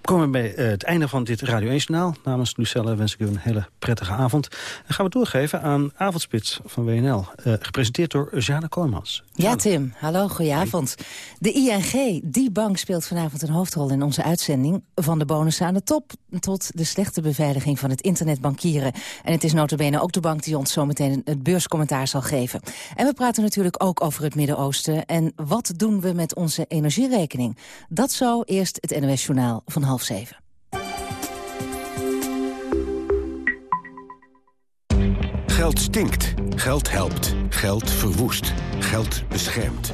Komen we bij uh, het einde van dit Radio 1-journaal. Namens Lucelle wens ik u een hele prettige avond. En gaan we doorgeven aan Avondspits van WNL. gepresenteerd door Jana Kooijmans. Ja, Tim. Hallo, goedenavond. De ING die bank speelt vanavond een hoofdrol in onze uitzending. Van de bonussen aan de top tot de slechte beveiliging van het internetbankieren. En het is notabene ook de bank die ons zometeen het beurscommentaar zal geven. En we praten natuurlijk ook over het Midden-Oosten. En wat doen we met onze energierekening? Dat zo eerst het NOS Journaal van half zeven. Geld stinkt. Geld helpt. Geld verwoest. Geld beschermt.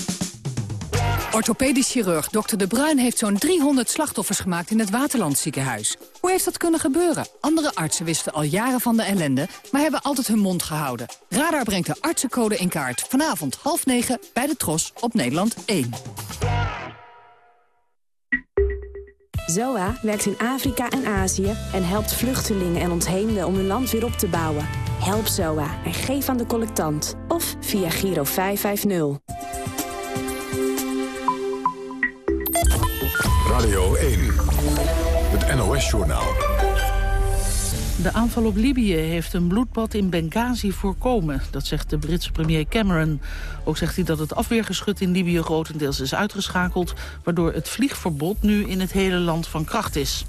Orthopedisch chirurg Dr. De Bruin heeft zo'n 300 slachtoffers gemaakt in het Waterlandziekenhuis. Hoe heeft dat kunnen gebeuren? Andere artsen wisten al jaren van de ellende, maar hebben altijd hun mond gehouden. Radar brengt de artsencode in kaart. Vanavond half negen bij de Tros op Nederland 1. ZOA werkt in Afrika en Azië en helpt vluchtelingen en ontheemden om hun land weer op te bouwen. Help ZOA en geef aan de collectant. Of via Giro 550. Radio 1, het NOS-journaal. De aanval op Libië heeft een bloedbad in Benghazi voorkomen. Dat zegt de Britse premier Cameron. Ook zegt hij dat het afweergeschut in Libië grotendeels is uitgeschakeld... waardoor het vliegverbod nu in het hele land van kracht is.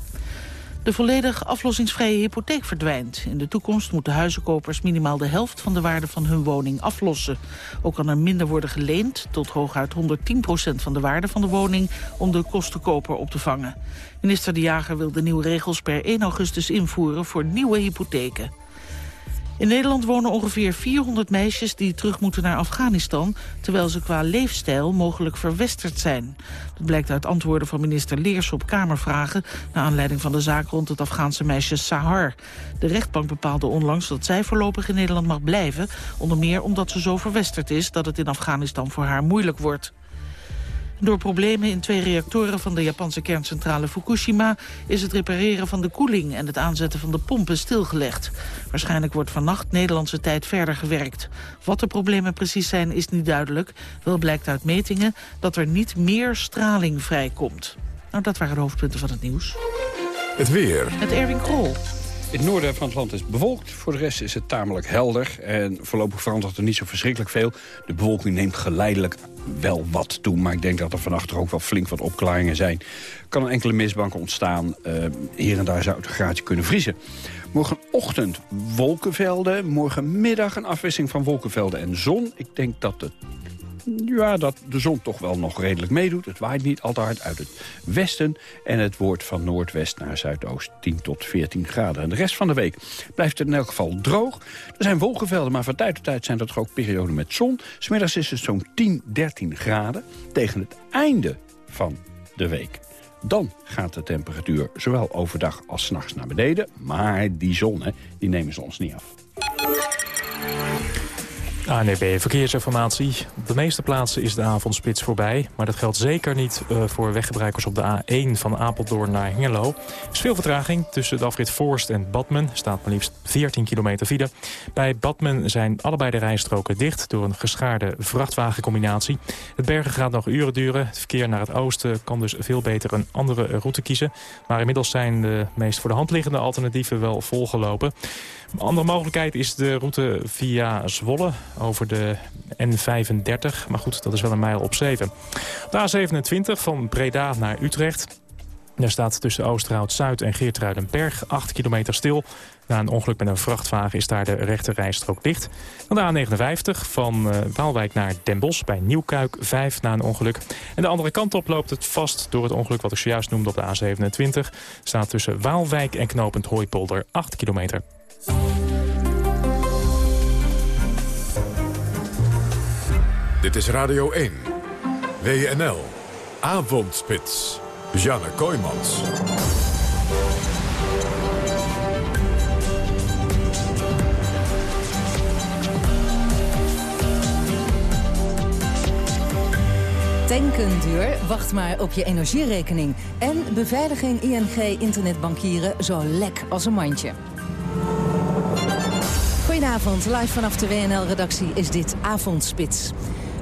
De volledig aflossingsvrije hypotheek verdwijnt. In de toekomst moeten huizenkopers minimaal de helft van de waarde van hun woning aflossen. Ook kan er minder worden geleend, tot hooguit 110% van de waarde van de woning, om de kostenkoper op te vangen. Minister De Jager wil de nieuwe regels per 1 augustus invoeren voor nieuwe hypotheken. In Nederland wonen ongeveer 400 meisjes die terug moeten naar Afghanistan... terwijl ze qua leefstijl mogelijk verwesterd zijn. Dat blijkt uit antwoorden van minister Leers op Kamervragen... naar aanleiding van de zaak rond het Afghaanse meisje Sahar. De rechtbank bepaalde onlangs dat zij voorlopig in Nederland mag blijven... onder meer omdat ze zo verwesterd is dat het in Afghanistan voor haar moeilijk wordt. Door problemen in twee reactoren van de Japanse kerncentrale Fukushima... is het repareren van de koeling en het aanzetten van de pompen stilgelegd. Waarschijnlijk wordt vannacht Nederlandse tijd verder gewerkt. Wat de problemen precies zijn is niet duidelijk. Wel blijkt uit metingen dat er niet meer straling vrijkomt. Nou, dat waren de hoofdpunten van het nieuws. Het weer. Met Erwin Krol. Het noorden van het land is bewolkt. Voor de rest is het tamelijk helder. En voorlopig verandert er niet zo verschrikkelijk veel. De bewolking neemt geleidelijk wel wat toe. Maar ik denk dat er vannacht ook wel flink wat opklaringen zijn. Kan een enkele mistbank ontstaan. Uh, hier en daar zou het een graadje kunnen vriezen. Morgenochtend wolkenvelden. Morgenmiddag een afwisseling van wolkenvelden en zon. Ik denk dat het ja, dat de zon toch wel nog redelijk meedoet. Het waait niet al te hard uit het westen. En het wordt van noordwest naar zuidoost 10 tot 14 graden. En de rest van de week blijft het in elk geval droog. Er zijn wolkenvelden, maar van tijd tot tijd zijn dat ook perioden met zon. Smiddags is het zo'n 10, 13 graden. Tegen het einde van de week. Dan gaat de temperatuur zowel overdag als s'nachts naar beneden. Maar die zon, hè, die nemen ze ons niet af. ANEB Verkeersinformatie. Op de meeste plaatsen is de avondspits voorbij. Maar dat geldt zeker niet uh, voor weggebruikers op de A1 van Apeldoorn naar Hengelo. Er is veel vertraging tussen de afrit Forst en Badmen. staat maar liefst 14 kilometer file. Bij Badmen zijn allebei de rijstroken dicht door een geschaarde vrachtwagencombinatie. Het bergen gaat nog uren duren. Het verkeer naar het oosten kan dus veel beter een andere route kiezen. Maar inmiddels zijn de meest voor de hand liggende alternatieven wel volgelopen. Andere mogelijkheid is de route via Zwolle over de N35. Maar goed, dat is wel een mijl op 7. De A27 van Breda naar Utrecht. Daar staat tussen Oosterhout-Zuid en Geertruidenberg 8 kilometer stil. Na een ongeluk met een vrachtwagen is daar de rechte rijstrook dicht. Dan de A59 van uh, Waalwijk naar Den Bosch bij Nieuwkuik 5 na een ongeluk. En de andere kant op loopt het vast door het ongeluk wat ik zojuist noemde op de A27. Staat tussen Waalwijk en Knopend Hooipolder 8 kilometer. Dit is Radio 1. WNL. Avondspits. Janne Kooijmans. Tanken duur, wacht maar op je energierekening. En beveiliging ING internetbankieren zo lek als een mandje. Goedenavond, live vanaf de WNL-redactie is dit Avondspits.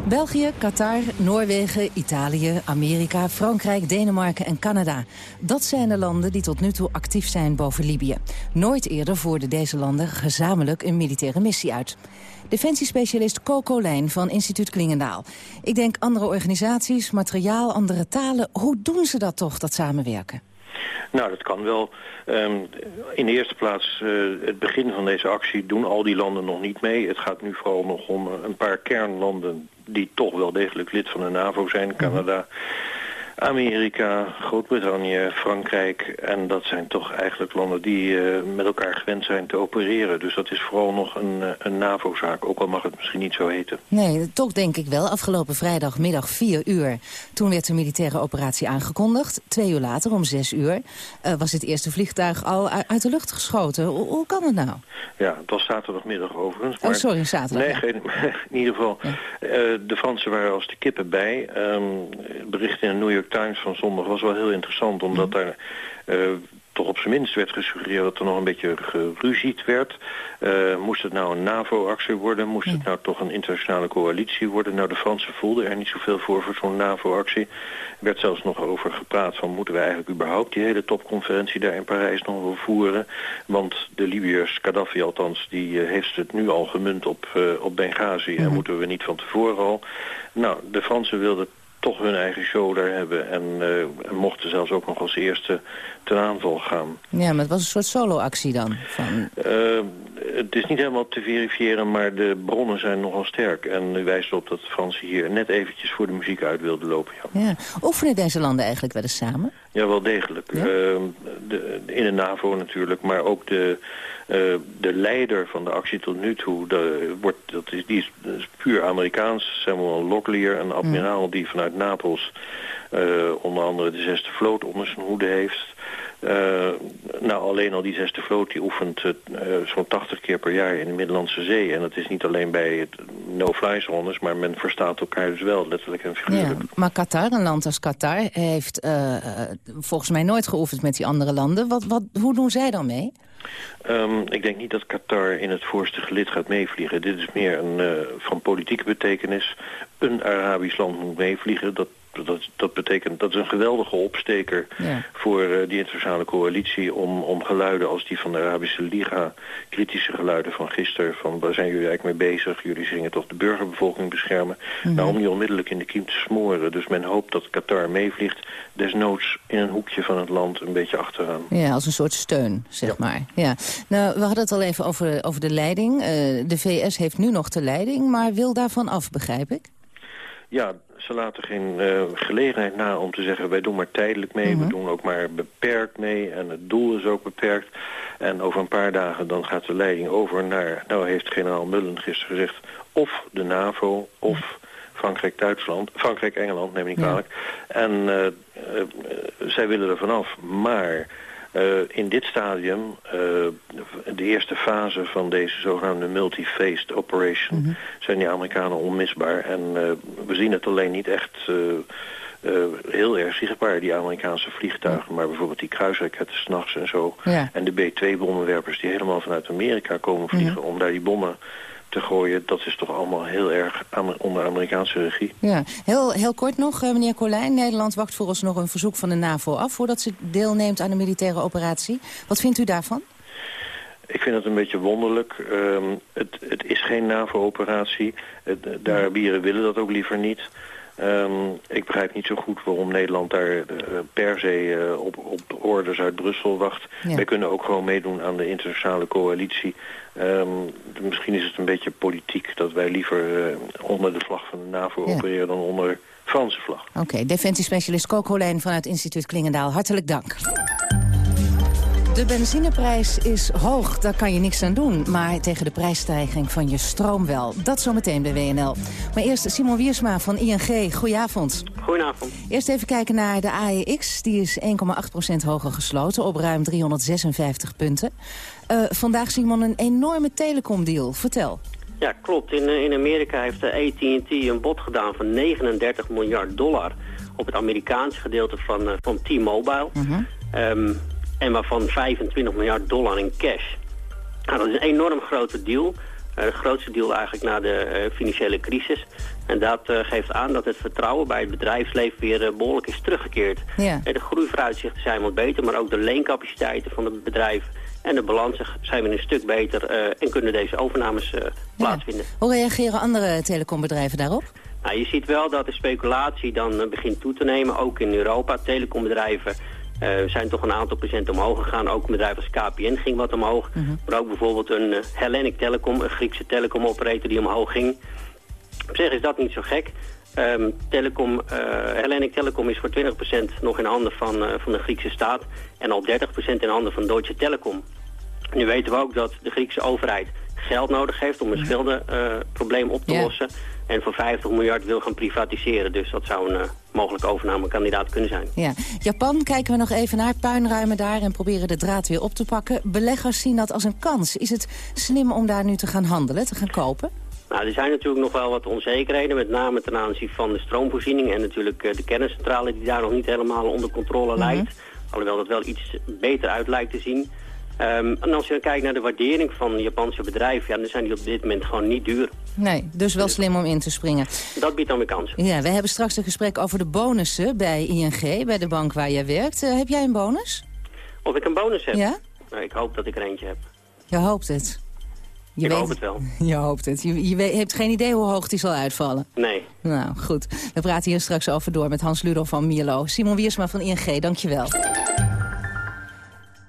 België, Qatar, Noorwegen, Italië, Amerika, Frankrijk, Denemarken en Canada. Dat zijn de landen die tot nu toe actief zijn boven Libië. Nooit eerder voerden deze landen gezamenlijk een militaire missie uit. Defensiespecialist Coco Lijn van instituut Klingendaal. Ik denk andere organisaties, materiaal, andere talen. Hoe doen ze dat toch, dat samenwerken? Nou, dat kan wel. Ehm, in de eerste plaats, uh, het begin van deze actie doen al die landen nog niet mee. Het gaat nu vooral nog om een paar kernlanden die toch wel degelijk lid van de NAVO zijn. Mhm. Canada, Amerika, Groot-Brittannië, Frankrijk. En dat zijn toch eigenlijk landen die uh, met elkaar gewend zijn te opereren. Dus dat is vooral nog een, uh, een NAVO-zaak, ook al mag het misschien niet zo heten. Nee, toch denk ik wel. Afgelopen vrijdagmiddag 4 uur. Toen werd de militaire operatie aangekondigd. Twee uur later, om 6 uur, uh, was het eerste vliegtuig al uit de lucht geschoten. Hoe, hoe kan het nou? Ja, het was zaterdagmiddag overigens. Maar... Oh, sorry, zaterdag. Nee, geen, in ieder geval. Ja. de Fransen waren als de kippen bij. Um, bericht in New York Times van zondag was wel heel interessant, omdat mm. daar uh, toch op zijn minst werd gesuggereerd dat er nog een beetje geruzied werd. Uh, moest het nou een NAVO-actie worden? Moest mm. het nou toch een internationale coalitie worden? Nou, de Fransen voelden er niet zoveel voor voor zo'n NAVO-actie. Er werd zelfs nog over gepraat van moeten we eigenlijk überhaupt die hele topconferentie daar in Parijs nog wel voeren? Want de Libiërs, Gaddafi althans, die uh, heeft het nu al gemunt op, op Benghazi mm. en moeten we niet van tevoren al. Nou, de Fransen wilden toch hun eigen show daar hebben. En, uh, en mochten zelfs ook nog als eerste ten aanval gaan. Ja, maar het was een soort solo-actie dan? Van... Uh, het is niet helemaal te verifiëren, maar de bronnen zijn nogal sterk. En u wijst op dat Fransen hier net eventjes voor de muziek uit wilden lopen. Ja. ja. Oefenen deze landen eigenlijk wel eens samen? Ja, wel degelijk. Ja? Uh, de, in de NAVO natuurlijk, maar ook de... Uh, de leider van de actie tot nu toe, de, wordt, dat is, die is, is puur Amerikaans. Samuel Locklear, een admiraal mm. die vanuit Napels uh, onder andere de zesde vloot onder zijn hoede heeft. Uh, nou, alleen al die zesde vloot die oefent uh, zo'n 80 keer per jaar in de Middellandse Zee. En dat is niet alleen bij het no-fly zones, maar men verstaat elkaar dus wel, letterlijk en figuurlijk. Ja, maar Qatar, een land als Qatar, heeft uh, volgens mij nooit geoefend met die andere landen. Wat, wat, hoe doen zij dan mee? Um, ik denk niet dat Qatar in het voorste gelid gaat meevliegen. Dit is meer een, uh, van politieke betekenis. Een Arabisch land moet meevliegen. Dat dat, dat betekent, dat is een geweldige opsteker ja. voor uh, die internationale coalitie om, om geluiden als die van de Arabische Liga, kritische geluiden van gisteren, van waar zijn jullie eigenlijk mee bezig, jullie zingen toch de burgerbevolking beschermen, mm -hmm. nou om die onmiddellijk in de kiem te smoren. Dus men hoopt dat Qatar meevliegt, desnoods in een hoekje van het land een beetje achteraan. Ja, als een soort steun, zeg ja. maar. Ja. Nou, we hadden het al even over, over de leiding. Uh, de VS heeft nu nog de leiding, maar wil daarvan af, begrijp ik? Ja, ze laten geen uh, gelegenheid na om te zeggen... wij doen maar tijdelijk mee, mm -hmm. we doen ook maar beperkt mee... en het doel is ook beperkt. En over een paar dagen dan gaat de leiding over naar... nou heeft generaal Mullen gisteren gezegd... of de NAVO of Frankrijk-Duitsland... Frankrijk-Engeland, neem ik niet kwalijk. Ja. En uh, uh, zij willen er vanaf, maar... Uh, in dit stadium, uh, de eerste fase van deze zogenaamde multi-phased operation, mm -hmm. zijn die Amerikanen onmisbaar. En uh, we zien het alleen niet echt heel erg zichtbaar, die Amerikaanse vliegtuigen. Maar bijvoorbeeld die kruisraketten s'nachts en zo. Ja. En de B-2-bommenwerpers die helemaal vanuit Amerika komen vliegen mm -hmm. om daar die bommen te gooien, dat is toch allemaal heel erg onder Amerikaanse regie. Ja, heel, heel kort nog, eh, meneer Colijn. Nederland wacht vooralsnog een verzoek van de NAVO af... voordat ze deelneemt aan de militaire operatie. Wat vindt u daarvan? Ik vind het een beetje wonderlijk. Um, het, het, is geen NAVO-operatie. De Arabieren willen dat ook liever niet. Um, ik begrijp niet zo goed waarom Nederland daar uh, per se uh, op, op orders uit Brussel wacht. Ja. Wij kunnen ook gewoon meedoen aan de internationale coalitie. Um, misschien is het een beetje politiek dat wij liever uh, onder de vlag van de NAVO ja. opereren dan onder Franse vlag. Oké, okay, defensiespecialist Kook vanuit instituut Klingendaal. Hartelijk dank. De benzineprijs is hoog, daar kan je niks aan doen. Maar tegen de prijsstijging van je stroom wel. Dat zometeen bij WNL. Maar eerst Simon Wiersma van ING. Goedenavond. Goedenavond. Eerst even kijken naar de AEX. Die is 1,8% hoger gesloten op ruim 356 punten. Uh, vandaag, Simon, een enorme telecomdeal. Vertel. Ja, klopt. In, in Amerika heeft de AT&T een bod gedaan van 39 miljard dollar... op het Amerikaanse gedeelte van, uh, van T-Mobile. Uh -huh. um, en waarvan 25 miljard dollar in cash. Nou, dat is een enorm grote deal. Uh, de grootste deal eigenlijk na de uh, financiële crisis. En dat uh, geeft aan dat het vertrouwen bij het bedrijfsleven weer behoorlijk is teruggekeerd. Ja. de groeivooruitzichten zijn wat beter, maar ook de leencapaciteiten van het bedrijf en de balansen zijn weer een stuk beter en kunnen deze overnames ja. plaatsvinden. Hoe reageren andere telecombedrijven daarop? Nou, je ziet wel dat de speculatie dan begint toe te nemen, ook in Europa. Telecombedrijven uh, zijn toch een aantal procent omhoog gegaan. Ook een bedrijf als KPN ging wat omhoog. Mhm. -huh. Maar ook bijvoorbeeld een uh, Hellenic Telecom, een Griekse telecomoperator die omhoog ging. Op zich is dat niet zo gek. Um, Telecom, uh, Hellenic Telecom is voor 20% nog in handen van, uh, van de Griekse staat en al 30% in handen van Deutsche Telekom. Nu weten we ook dat de Griekse overheid geld nodig heeft om een schuldenprobleem uh, op te lossen. En voor 50 miljard wil gaan privatiseren. Dus dat zou een mogelijke overnamekandidaat kunnen zijn. Ja. Japan kijken we nog even naar, puinruimen daar en proberen de draad weer op te pakken. Beleggers zien dat als een kans. Is het slim om daar nu te gaan handelen, te gaan kopen? Nou, er zijn natuurlijk nog wel wat onzekerheden, met name ten aanzien van de stroomvoorziening en natuurlijk de kerncentrale die daar nog niet helemaal onder controle mm -hmm. lijkt. Alhoewel dat wel iets beter uit lijkt te zien. Um, en als je kijkt naar de waardering van Japanse bedrijven, ja, dan zijn die op dit moment gewoon niet duur. Nee, dus wel slim om in te springen. Dat biedt dan weer kansen. Ja, we hebben straks een gesprek over de bonussen bij ING, bij de bank waar jij werkt. Uh, heb jij een bonus? Of ik een bonus heb? Ja? Nou, ik hoop dat ik er eentje heb. Je hoopt het? Je ik weet, hoop het wel. Je hoopt het. Je, je weet, hebt geen idee hoe hoog die zal uitvallen? Nee. Nou, goed. We praten hier straks over door met Hans Ludo van Mierlo. Simon Wiersma van ING, dankjewel.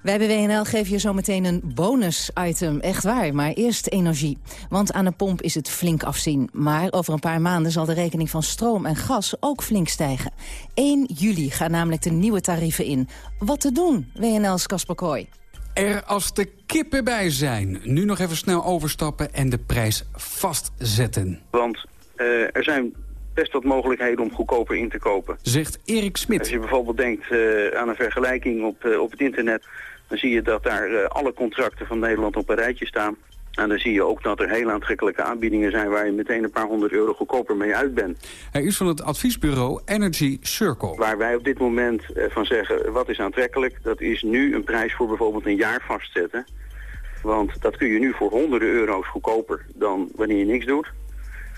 Wij bij WNL geven je zo meteen een bonus-item, echt waar. Maar eerst energie. Want aan de pomp is het flink afzien. Maar over een paar maanden zal de rekening van stroom en gas ook flink stijgen. 1 juli gaan namelijk de nieuwe tarieven in. Wat te doen, WNL's Kasper Kooi? Er als de kippen bij zijn. Nu nog even snel overstappen en de prijs vastzetten. Want uh, er zijn best wat mogelijkheden om goedkoper in te kopen. Zegt Erik Smit. Als je bijvoorbeeld denkt uh, aan een vergelijking op, uh, op het internet... dan zie je dat daar uh, alle contracten van Nederland op een rijtje staan. En dan zie je ook dat er heel aantrekkelijke aanbiedingen zijn... waar je meteen een paar honderd euro goedkoper mee uit bent. Hij is van het adviesbureau Energy Circle. Waar wij op dit moment van zeggen, wat is aantrekkelijk... dat is nu een prijs voor bijvoorbeeld een jaar vastzetten. Want dat kun je nu voor honderden euro's goedkoper dan wanneer je niks doet.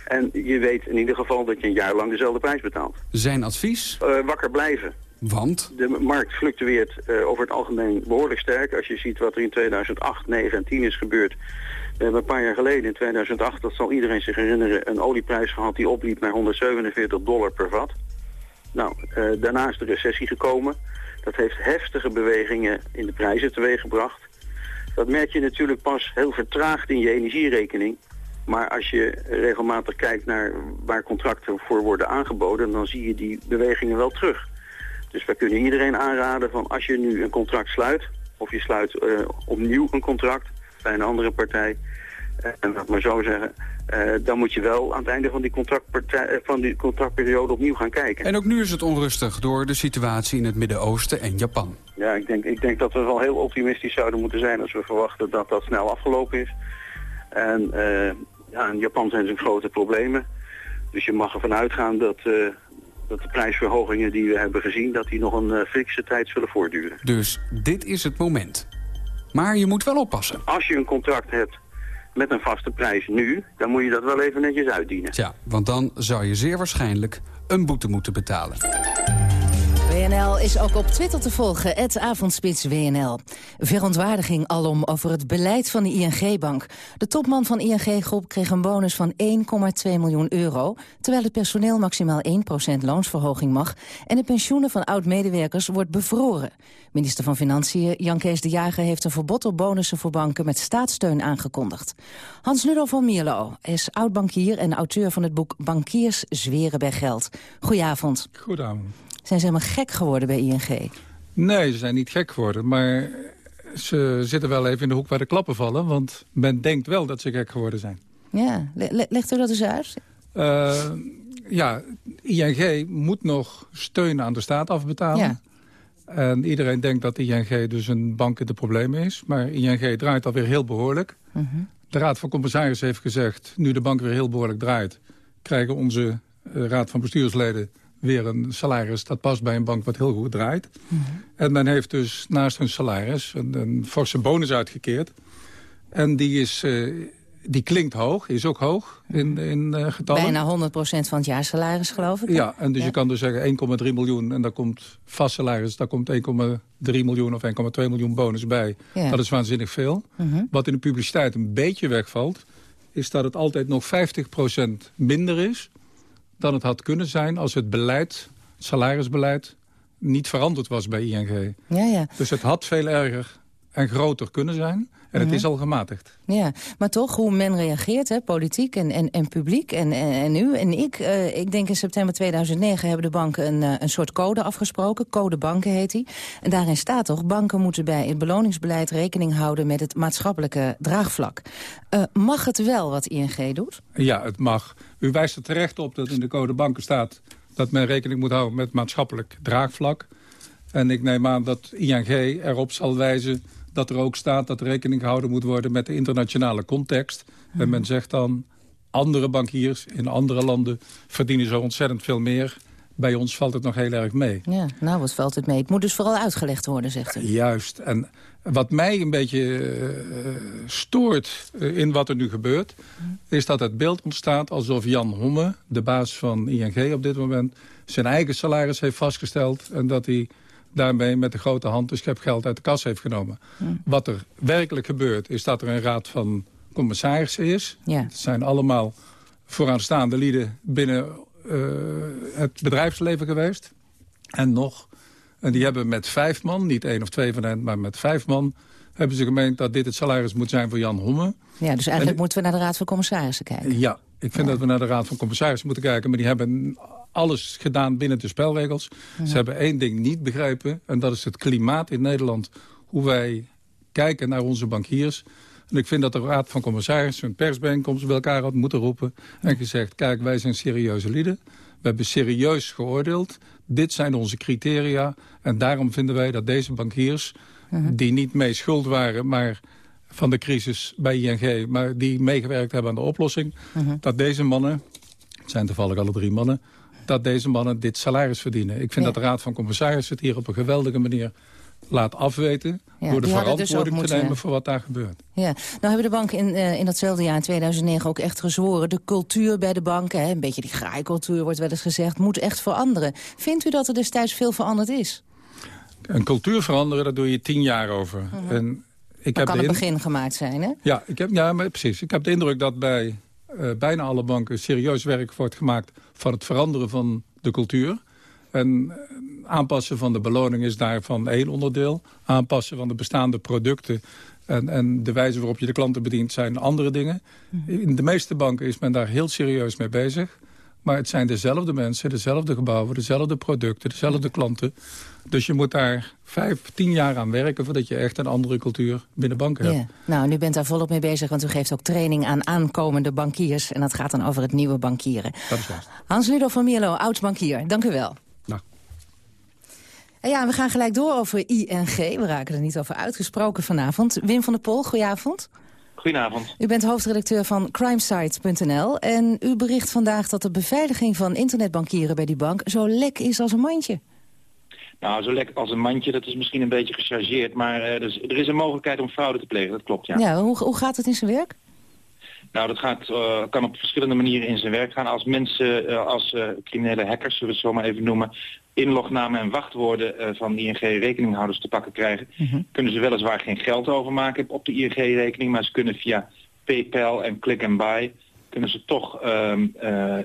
En je weet in ieder geval dat je een jaar lang dezelfde prijs betaalt. Zijn advies? Uh, wakker blijven. Want? De markt fluctueert uh, over het algemeen behoorlijk sterk. Als je ziet wat er in 2008, 9 en 10 is gebeurd. We hebben een paar jaar geleden, in 2008, dat zal iedereen zich herinneren... een olieprijs gehad die opliep naar 147 dollar per vat. Nou, uh, daarna is de recessie gekomen. Dat heeft heftige bewegingen in de prijzen teweeggebracht. Dat merk je natuurlijk pas heel vertraagd in je energierekening... Maar als je regelmatig kijkt naar waar contracten voor worden aangeboden... dan zie je die bewegingen wel terug. Dus wij kunnen iedereen aanraden van als je nu een contract sluit... of je sluit uh, opnieuw een contract bij een andere partij... Uh, en dat maar zo zeggen... Uh, dan moet je wel aan het einde van die, van die contractperiode opnieuw gaan kijken. En ook nu is het onrustig door de situatie in het Midden-Oosten en Japan. Ja, ik denk, ik denk dat we wel heel optimistisch zouden moeten zijn... als we verwachten dat dat snel afgelopen is. En ja, in Japan zijn er grote problemen. Dus je mag ervan uitgaan dat, uh, dat de prijsverhogingen die we hebben gezien... dat die nog een uh, fikse tijd zullen voortduren. Dus dit is het moment. Maar je moet wel oppassen. Als je een contract hebt met een vaste prijs nu... dan moet je dat wel even netjes uitdienen. Ja, want dan zou je zeer waarschijnlijk een boete moeten betalen. WNL is ook op Twitter te volgen, het avondspits WNL. Verontwaardiging alom over het beleid van de ING-bank. De topman van ING-groep kreeg een bonus van 1,2 miljoen euro... terwijl het personeel maximaal 1% loonsverhoging mag... en de pensioenen van oud-medewerkers wordt bevroren. Minister van Financiën Jan Kees de Jager heeft een verbod op bonussen voor banken... met staatssteun aangekondigd. Hans Ludolf van Mierlo is oud-bankier en auteur van het boek Bankiers zweren bij geld. Goedenavond. Goedenavond. Zijn ze helemaal gek geworden bij ING? Nee, ze zijn niet gek geworden, maar ze zitten wel even in de hoek waar de klappen vallen. Want men denkt wel dat ze gek geworden zijn. Ja, Le legt u dat eens uit? Uh, ja, ING moet nog steun aan de staat afbetalen. Ja. En iedereen denkt dat ING dus een bank in de problemen is. Maar ING draait alweer heel behoorlijk. Uh -huh. De Raad van Commissarissen heeft gezegd... nu de bank weer heel behoorlijk draait... krijgen onze uh, Raad van Bestuursleden weer een salaris dat past bij een bank wat heel goed draait. Mm -hmm. En men heeft dus naast hun salaris een, een forse bonus uitgekeerd. En die, is, uh, die klinkt hoog, is ook hoog in, in uh, getallen. Bijna 100% van het jaarsalaris, geloof ik. Ja, en dus ja. je kan dus zeggen 1,3 miljoen en daar komt vast salaris... daar komt 1,3 miljoen of 1,2 miljoen bonus bij. Ja. Dat is waanzinnig veel. -hmm. Wat in de publiciteit een beetje wegvalt... is dat het altijd nog 50% minder is dan het had kunnen zijn als het beleid, het salarisbeleid, niet veranderd was bij ING. Ja, ja. Dus het had veel erger en groter kunnen zijn. En het is al gematigd. Ja, maar toch, hoe men reageert, hè, politiek en, en, en publiek en, en, en u en ik. eh, ik denk in september 2009 hebben de banken een, eh, een soort code afgesproken. Code banken heet die. En daarin staat toch, banken moeten bij het beloningsbeleid rekening houden met het maatschappelijke draagvlak. Eh, mag het wel wat ING doet? Ja, het mag. U wijst er terecht op dat in de code banken staat... dat men rekening moet houden met maatschappelijk draagvlak. En ik neem aan dat ING erop zal wijzen dat er ook staat... dat rekening gehouden moet worden met de internationale context. En men zegt dan, andere bankiers in andere landen verdienen zo ontzettend veel meer. Bij ons valt het nog heel erg mee. Ja, nou, wat valt het mee? Het moet dus vooral uitgelegd worden, zegt u. Juist. En wat mij een beetje eh, stoort eh, in wat er nu gebeurt... is dat het beeld ontstaat alsof Jan Homme, de baas van ING op dit moment... zijn eigen salaris heeft vastgesteld... en dat hij daarmee met de grote hand een schep geld uit de kas heeft genomen. Wat er werkelijk gebeurt is dat er een raad van commissarissen is. Ja. Het zijn allemaal vooraanstaande lieden binnen eh, het bedrijfsleven geweest. En nog, en die hebben met vijf man, niet één of twee van hen, maar met vijf man... hebben ze gemeend dat dit het salaris moet zijn voor Jan Homme. Ja, dus eigenlijk moeten we naar de Raad van Commissarissen kijken. Ja, ik vind dat we naar de Raad van Commissarissen moeten kijken. Maar die hebben alles gedaan binnen de spelregels. Ze hebben één ding niet begrepen. En dat is het klimaat in Nederland. Hoe wij kijken naar onze bankiers. En ik vind dat de Raad van Commissarissen een persbijeenkomst bij elkaar had moeten roepen. En gezegd, kijk, wij zijn serieuze lieden. We hebben serieus geoordeeld. Dit zijn onze criteria. En daarom vinden wij dat deze bankiers... die niet mee schuld waren, maar van de crisis bij ING... maar die meegewerkt hebben aan de oplossing... dat deze mannen, het zijn toevallig alle drie mannen... dat deze mannen dit salaris verdienen. Ik vind Ja. dat de Raad van Commissarissen het hier op een geweldige manier laat afweten... Ja, door de dus verantwoording te nemen voor wat daar gebeurt. Ja, nou hebben de banken in, eh, in datzelfde jaar, in 2009, ook echt gezworen... de cultuur bij de banken, hè, een beetje die graaikultuur wordt wel eens gezegd... moet echt veranderen. Vindt u dat er destijds veel veranderd is? Een cultuur veranderen, daar doe je tien jaar over. En ik heb kan in- begin gemaakt zijn, hè? Ja, ik heb, ja maar precies. Ik heb de indruk dat bij bijna alle banken serieus werk wordt gemaakt... van het veranderen van de cultuur. En eh, aanpassen van de beloning is daarvan één onderdeel. Aanpassen van de bestaande producten... En, en de wijze waarop je de klanten bedient zijn andere dingen. In de meeste banken is men daar heel serieus mee bezig. Maar het zijn dezelfde mensen, dezelfde gebouwen, dezelfde producten, dezelfde klanten. Dus je moet daar vijf, tien jaar aan werken... voordat je echt een andere cultuur binnen banken hebt. Ja. Nou, en u bent daar volop mee bezig, want u geeft ook training aan aankomende bankiers. En dat gaat dan over het nieuwe bankieren. Dat is juist. Hans-Ludo van Mierlo, oud-bankier, dank u wel. Nou. En ja, we gaan gelijk door over ING. We raken er niet over uitgesproken vanavond. Wim van der Pol, goedenavond. Goedenavond. U bent hoofdredacteur van crimesites.nl. En u bericht vandaag dat de beveiliging van internetbankieren bij die bank... zo lek is als een mandje. Nou, zo lekker als een mandje, dat is misschien een beetje gechargeerd, maar eh, er, is, er is een mogelijkheid om fraude te plegen, dat klopt, ja. Ja, hoe, hoe gaat het in zijn werk? Nou, dat gaat, eh, kan op verschillende manieren in zijn werk gaan. Als mensen, eh, als eh, criminele hackers, zullen we het zo maar even noemen, inlognamen en wachtwoorden van ING-rekeninghouders te pakken krijgen, kunnen ze weliswaar geen geld overmaken op de ING-rekening, maar ze kunnen via PayPal en Click and Buy kunnen ze toch ehm, eh,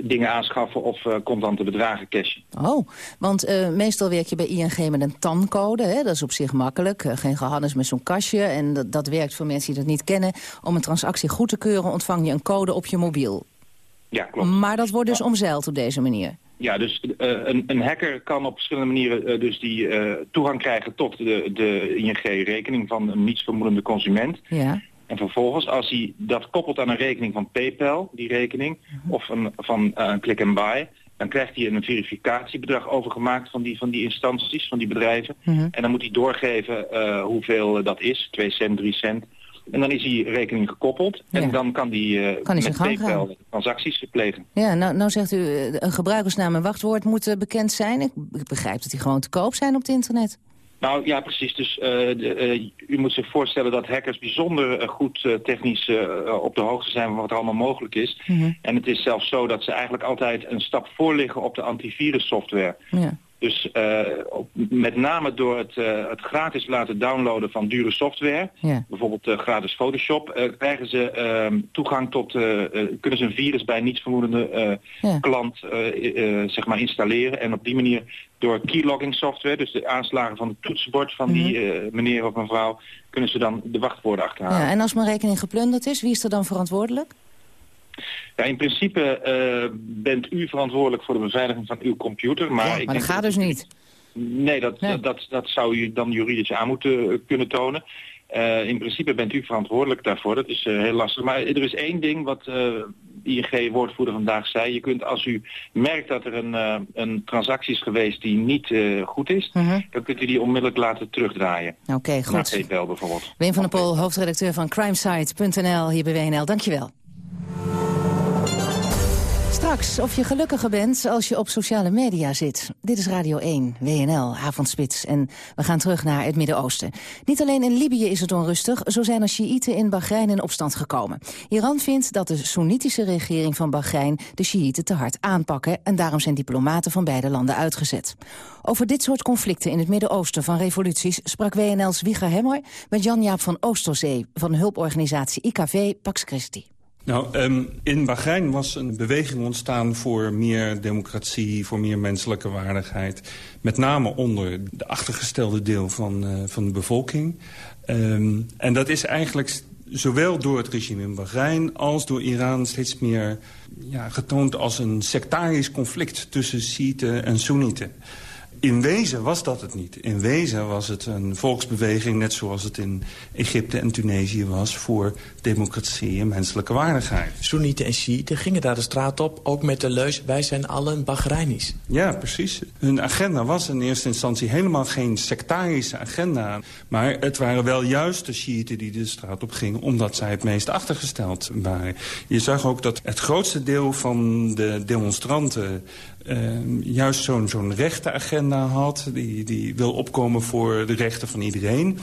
dingen aanschaffen of eh, contante bedragen cashen. Oh, want eh, meestal werk je bij ING met een TAN-code. Hè? Dat is op zich makkelijk. Geen gehannes met zo'n kastje. En dat, dat werkt voor mensen die dat niet kennen. Om een transactie goed te keuren ontvang je een code op je mobiel. Ja, klopt. Maar dat wordt dus omzeild op deze manier. Ja, dus een, een hacker kan op verschillende manieren dus die toegang krijgen tot de, de ING-rekening van een nietsvermoedende consument. Ja. En vervolgens, als hij dat koppelt aan een rekening van PayPal, die rekening, of een, van eh, een click and buy, dan krijgt hij een verificatiebedrag overgemaakt van die, van die instanties, van die bedrijven. Mhm. En dan moet hij doorgeven eh, hoeveel dat is, 2 cent, 3 cent. En dan is die rekening gekoppeld en Ja. dan kan die eh, Kan met PayPal gaan. transacties plegen. Ja, nou, nou zegt u, eh, een gebruikersnaam en wachtwoord moeten bekend zijn. Ik ik begrijp dat die gewoon te koop zijn op het internet. Nou ja, precies. Dus eh, de, eh, u moet zich voorstellen dat hackers bijzonder eh, goed technisch op de hoogte zijn van wat er allemaal mogelijk is. En het is zelfs zo dat ze eigenlijk altijd een stap voor liggen op de antivirussoftware. Ja. Dus uh, op, met name door het, uh, het, gratis laten downloaden van dure software, ja. bijvoorbeeld uh, gratis Photoshop, krijgen ze ehm, toegang tot, kunnen ze een virus bij een nietsvermoedende ja. klant zeg maar installeren. En op die manier door keylogging software, dus de aanslagen van het toetsenbord van die Mhm. meneer of mevrouw, kunnen ze dan de wachtwoorden achterhalen. Ja, en als mijn rekening geplunderd is, wie is er dan verantwoordelijk? Ja, in principe uh, bent u verantwoordelijk voor de beveiliging van uw computer. Maar, ja, ik maar dat gaat dus niet. Nee, dat, nee. Dat, dat zou u dan juridisch aan moeten uh, kunnen tonen. Uh, in principe bent u verantwoordelijk daarvoor. Dat is heel lastig. Maar er is één ding wat ING-woordvoerder vandaag zei. Je kunt als u merkt dat er een, een transactie is geweest die niet goed is... Uh -huh. dan kunt u die onmiddellijk laten terugdraaien. Oké, okay, goed. Naar bijvoorbeeld. Wim van der Pol, hoofdredacteur van crimesite.nl hier bij WNL. Dankjewel. Straks of je gelukkiger bent als je op sociale media zit. Dit is Radio 1, WNL, Avondspits. En we gaan terug naar het Midden-Oosten. Niet alleen in Libië is het onrustig, zo zijn er Sjiïten in Bahrein in opstand gekomen. Iran vindt dat de Soenitische regering van Bahrein de Sjiïten te hard aanpakken... en daarom zijn diplomaten van beide landen uitgezet. Over dit soort conflicten in het Midden-Oosten van revoluties... sprak WNL's Wieger Hemmer met Jan-Jaap van Oosterzee... van hulporganisatie IKV Pax Christi. Nou, um, in Bahrein was een beweging ontstaan voor meer democratie, voor meer menselijke waardigheid. Met name onder de achtergestelde deel van, uh, van de bevolking. Um, en dat is eigenlijk zowel door het regime in Bahrein als door Iran steeds meer ja, getoond als een sectarisch conflict tussen Shiiten en Soenieten. In wezen was dat het niet. In wezen was het een volksbeweging, net zoals het in Egypte en Tunesië was... voor democratie en menselijke waardigheid. Soenieten en Shiiten gingen daar de straat op, ook met de leus... wij zijn allen Bahrainis. Ja, precies. Hun agenda was in eerste instantie helemaal geen sectarische agenda. Maar het waren wel juist de Shiiten die de straat op gingen... omdat zij het meest achtergesteld waren. Je zag ook dat het grootste deel van de demonstranten... Uh, juist zo'n zo'n rechtenagenda had. Die, die wil opkomen voor de rechten van iedereen.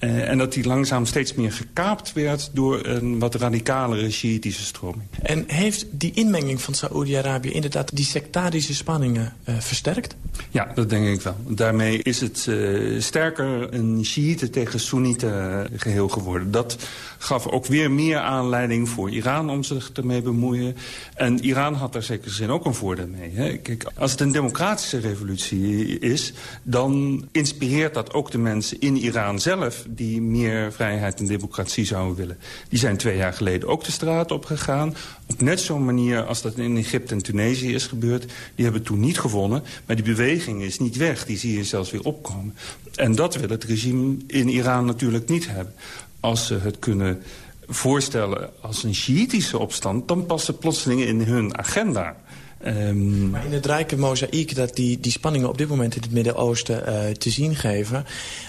Uh, en dat die langzaam steeds meer gekaapt werd door een wat radicalere Shiïtische stroming. En heeft die inmenging van Saoedi-Arabië inderdaad die sectarische spanningen uh, versterkt? Ja, dat denk ik wel. Daarmee is het uh, sterker een Shiïte tegen Soenieten geheel geworden. Dat gaf ook weer meer aanleiding voor Iran om zich ermee te bemoeien. En Iran had daar zeker zin ook een voordeel mee. Hè? Kijk, als het een democratische revolutie is... dan inspireert dat ook de mensen in Iran zelf... die meer vrijheid en democratie zouden willen. Die zijn twee jaar geleden ook de straat opgegaan. Op net zo'n manier als dat in Egypte en Tunesië is gebeurd. Die hebben toen niet gewonnen. Maar die beweging is niet weg. Die zie je zelfs weer opkomen. En dat wil het regime in Iran natuurlijk niet hebben als ze het kunnen voorstellen als een Shiïtische opstand... dan past het plotseling in hun agenda. Um... Maar in het rijke mozaïek dat die, die spanningen op dit moment in het Midden-Oosten uh, te zien geven...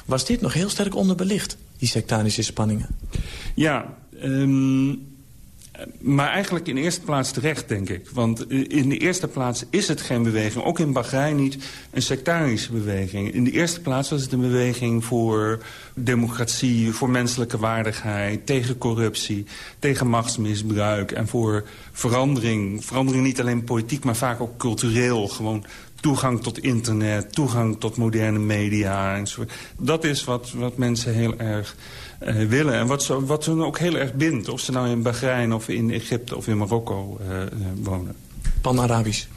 was dit nog heel sterk onderbelicht, die sectarische spanningen? Ja, um... Maar eigenlijk in de eerste plaats terecht, denk ik. Want in de eerste plaats is het geen beweging, ook in Bahrein niet, een sectarische beweging. In de eerste plaats was het een beweging voor democratie, voor menselijke waardigheid, tegen corruptie, tegen machtsmisbruik en voor verandering. Verandering niet alleen politiek, maar vaak ook cultureel. Gewoon toegang tot internet, toegang tot moderne media. Enzovoort. Dat is wat, wat mensen heel erg uh, willen. En wat, zo, wat hun ook heel erg bindt. Of ze nou in Bahrein of in Egypte of in Marokko uh, uh, wonen. Pan-Arabisch.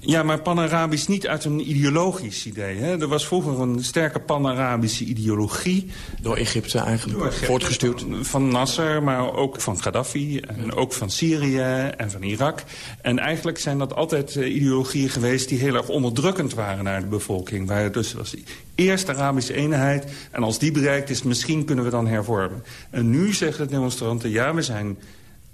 Ja, maar pan-Arabisch niet uit een ideologisch idee. Hè? Er was vroeger een sterke pan-Arabische ideologie. Door Egypte eigenlijk Door Egypte, voortgestuurd? Van Nasser, maar ook van Gaddafi. En ook van Syrië en van Irak. En eigenlijk zijn dat altijd uh, ideologieën geweest... die heel erg onderdrukkend waren naar de bevolking. Waar dus was die eerste Arabische eenheid. En als die bereikt is, misschien kunnen we dan hervormen. En nu zeggen de demonstranten... ja, we zijn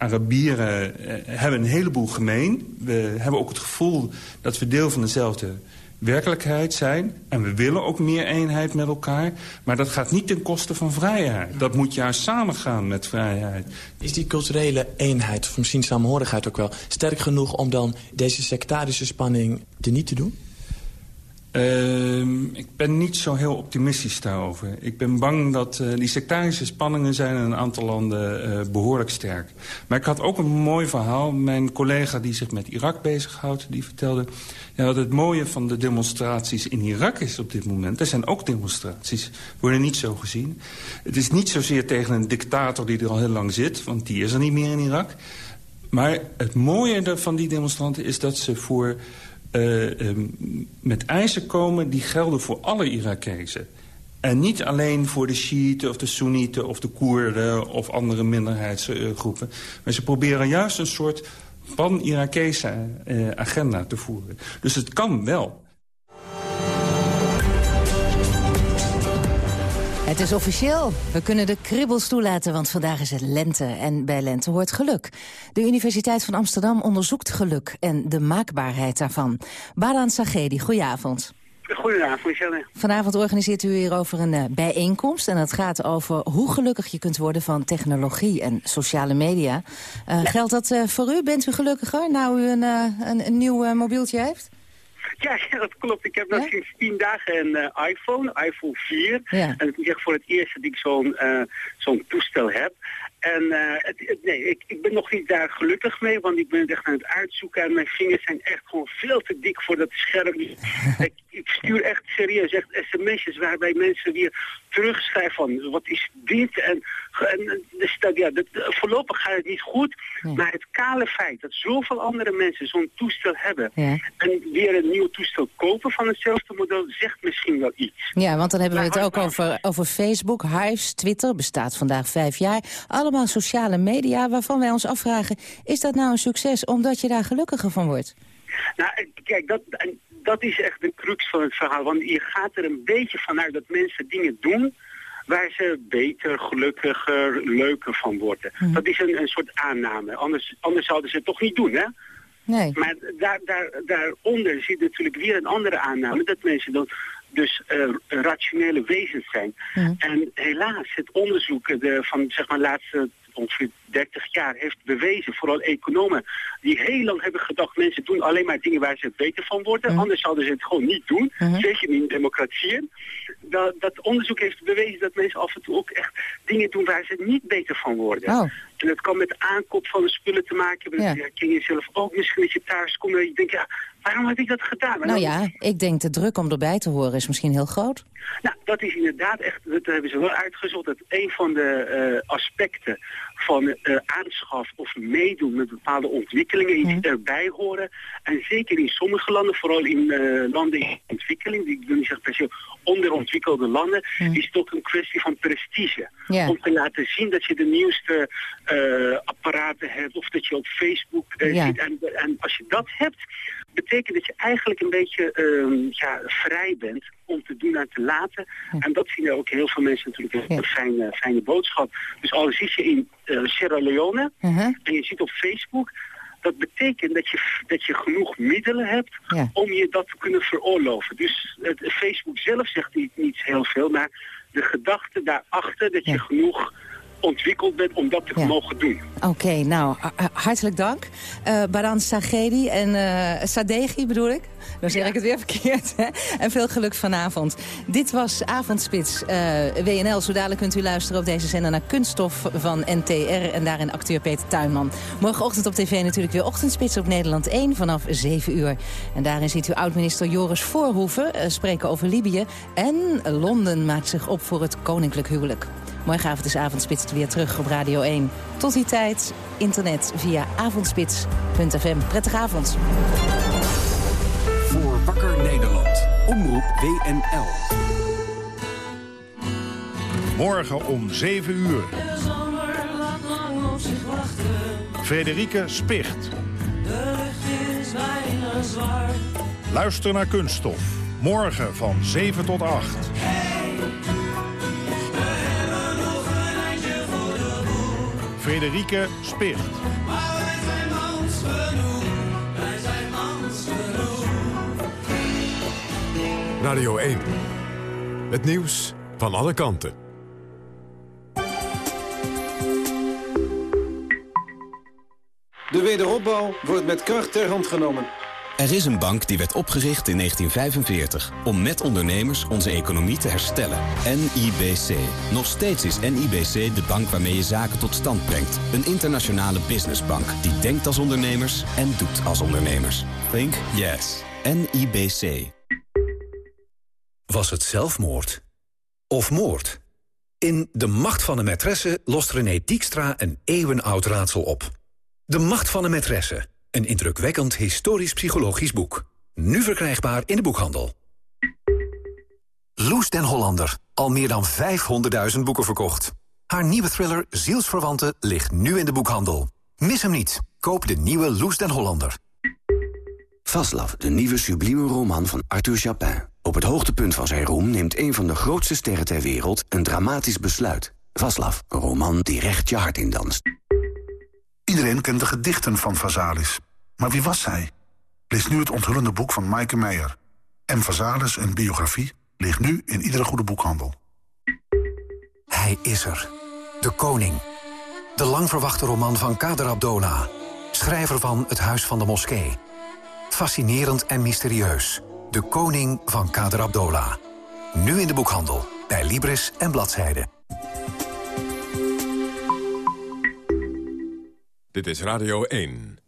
Arabieren eh, hebben een heleboel gemeen. We hebben ook het gevoel dat we deel van dezelfde werkelijkheid zijn. En we willen ook meer eenheid met elkaar. Maar dat gaat niet ten koste van vrijheid. Dat moet juist samengaan met vrijheid. Is die culturele eenheid, of misschien samenhorigheid ook wel... sterk genoeg om dan deze sectarische spanning te niet te doen? Ehm, ik ben niet zo heel optimistisch daarover. Ik ben bang dat uh, die sectarische spanningen zijn in een aantal landen uh, behoorlijk sterk. Maar ik had ook een mooi verhaal. Mijn collega die zich met Irak bezighoudt, die vertelde... Ja, dat het mooie van de demonstraties in Irak is op dit moment... er zijn ook demonstraties, worden niet zo gezien. Het is niet zozeer tegen een dictator die er al heel lang zit... want die is er niet meer in Irak. Maar het mooie van die demonstranten is dat ze voor um, met eisen komen die gelden voor alle Irakezen. En niet alleen voor de Shiiten of de Soenieten of de Koerden of andere minderheidsgroepen. Maar ze proberen juist een soort pan-Irakese uh, agenda te voeren. Dus het kan wel. Het is officieel. We kunnen de kribbels toelaten, want vandaag is het lente. En bij lente hoort geluk. De Universiteit van Amsterdam onderzoekt geluk en de maakbaarheid daarvan. Badan Sagedi, goedenavond. Goedenavond, Michelle. Vanavond organiseert u hier over een uh, bijeenkomst. En dat gaat over hoe gelukkig je kunt worden van technologie en sociale media. Uh, ja. Geldt dat uh, voor u? Bent u gelukkiger nou u een, een, een nieuw mobieltje heeft? Ja, ja, dat klopt. Ik heb ja? sinds tien dagen een uh, iPhone, iPhone 4. Ja. En het is echt voor het eerst dat ik zo'n uh, zo'n toestel heb. En uh, het, het, nee, ik, ik ben nog niet daar gelukkig mee, want ik ben het echt aan het uitzoeken. En mijn vingers zijn echt gewoon veel te dik voor dat scherm. ik, ik stuur echt serieus echt sms'jes waarbij mensen weer terugschrijven van wat is dit? En, en dus dat, ja, dat, voorlopig gaat het niet goed. Maar het kale feit dat zoveel andere mensen zo'n toestel hebben... Ja. en weer een nieuw toestel kopen van hetzelfde model, zegt misschien wel iets. Ja, want dan hebben we Maar het ook over, over Facebook, Hives, Twitter, bestaat vandaag vijf jaar. Allemaal sociale media waarvan wij ons afvragen... is dat nou een succes omdat je daar gelukkiger van wordt? Nou, kijk, dat, dat is echt de crux van het verhaal. Want je gaat er een beetje vanuit dat mensen dingen doen waar ze beter, gelukkiger, leuker van worden. Mhm. Dat is een, een soort aanname. Anders, anders zouden ze het toch niet doen, hè? Nee. Maar daar, daar, daaronder zit natuurlijk weer een andere aanname. Dat mensen dan dus uh, rationele wezens zijn. Mhm. En helaas, het onderzoek de, van zeg maar laatste ongeveer 30 jaar heeft bewezen, vooral economen, die heel lang hebben gedacht, mensen doen alleen maar dingen waar ze beter van worden, Mhm. anders zouden ze het gewoon niet doen, Mhm. zeker niet in democratieën. Dat, dat onderzoek heeft bewezen dat mensen af en toe ook echt dingen doen waar ze niet beter van worden. Oh. En dat kan met aankoop van de spullen te maken hebben. Ja. Dat herken je zelf ook misschien als je thuis komt en je denkt, ja, waarom heb ik dat gedaan? Maar Nou ja, ik denk de druk om erbij te horen is misschien heel groot. nou, dat is inderdaad echt, dat hebben ze wel uitgezocht, dat een van de eh, aspecten van eh, aanschaf of meedoen met bepaalde ontwikkelingen is erbij horen. En zeker in sommige landen, vooral in eh, landen in ontwikkeling, die ik wil niet zeggen per se onderontwikkelde landen, is het ook een kwestie van prestige. Om te laten zien dat je de nieuwste eh, apparaten hebt of dat je op Facebook Ja. zit. En, en als je dat hebt, betekent dat je eigenlijk een beetje ehm, ja, vrij bent om te doen en te laten. En dat vinden ook heel veel mensen natuurlijk een fijne, fijne boodschap. Dus al zit je in eh, Sierra Leone Mhm. en je zit op Facebook... Dat betekent dat je, dat je genoeg middelen hebt Ja. om je dat te kunnen veroorloven. Dus het, Facebook zelf zegt niet, niet heel veel, maar de gedachte daarachter dat je genoeg ontwikkeld bent om dat te Ja. mogen doen. Oké, nou, ha- ha- hartelijk dank. Eh Baran Sagedi en eh Sadegi bedoel ik. Dan zeg ik het weer verkeerd. Hè? En veel geluk vanavond. Dit was Avondspits eh, WNL. Zo dadelijk kunt u luisteren op deze zender naar Kunststof van NTR. En daarin acteur Peter Tuinman. Morgenochtend op tv natuurlijk weer Ochtendspits op Nederland 1 vanaf 7 uur. En daarin ziet u oud-minister Joris Voorhoeven eh, spreken over Libië. En Londen maakt zich op voor het koninklijk huwelijk. Morgenavond is Avondspits weer terug op Radio 1. Tot die tijd, internet via avondspits.fm. Prettige avond. Voor Wakker Nederland. Omroep WNL. Morgen om 7 uur. De zomer laat lang op zich wachten. Frederike Spicht. De lucht is bijna zwaar. Luister naar Kunststof. Morgen van 7 tot 8. We Frederike Spicht. Maar wij zijn mans genoeg. Wij zijn mans genoeg. Radio 1. Het nieuws van alle kanten. De wederopbouw wordt met kracht ter hand genomen. Er is een bank die werd opgericht in 1945 om met ondernemers onze economie te herstellen. NIBC. Nog steeds is NIBC de bank waarmee je zaken tot stand brengt. Een internationale businessbank die denkt als ondernemers en doet als ondernemers. Think yes. NIBC. Was het zelfmoord? Of moord? In De Macht van de Maîtresse lost René Diekstra een eeuwenoud raadsel op. De Macht van de Maîtresse. Een indrukwekkend historisch-psychologisch boek. Nu verkrijgbaar in de boekhandel. Loes den Hollander. Al meer dan 500.000 boeken verkocht. Haar nieuwe thriller Zielsverwanten ligt nu in de boekhandel. Mis hem niet. Koop de nieuwe Loes den Hollander. Vaslav, de nieuwe sublieme roman van Arthur Chapin. Op het hoogtepunt van zijn roem neemt een van de grootste sterren ter wereld... een dramatisch besluit. Vaslav, een roman die recht je hart in danst. Iedereen kent de gedichten van Vazalis. Maar wie was hij? Lees nu het onthullende boek van Maaike Meijer. M. Vazalis, een biografie, ligt nu in iedere goede boekhandel. Hij is er. De koning. De lang verwachte roman van Kader Abdola. Schrijver van Het Huis van de Moskee. Fascinerend en mysterieus. De koning van Kader Abdola. Nu in de boekhandel. Bij Libris en Bladzijde. Dit is Radio 1.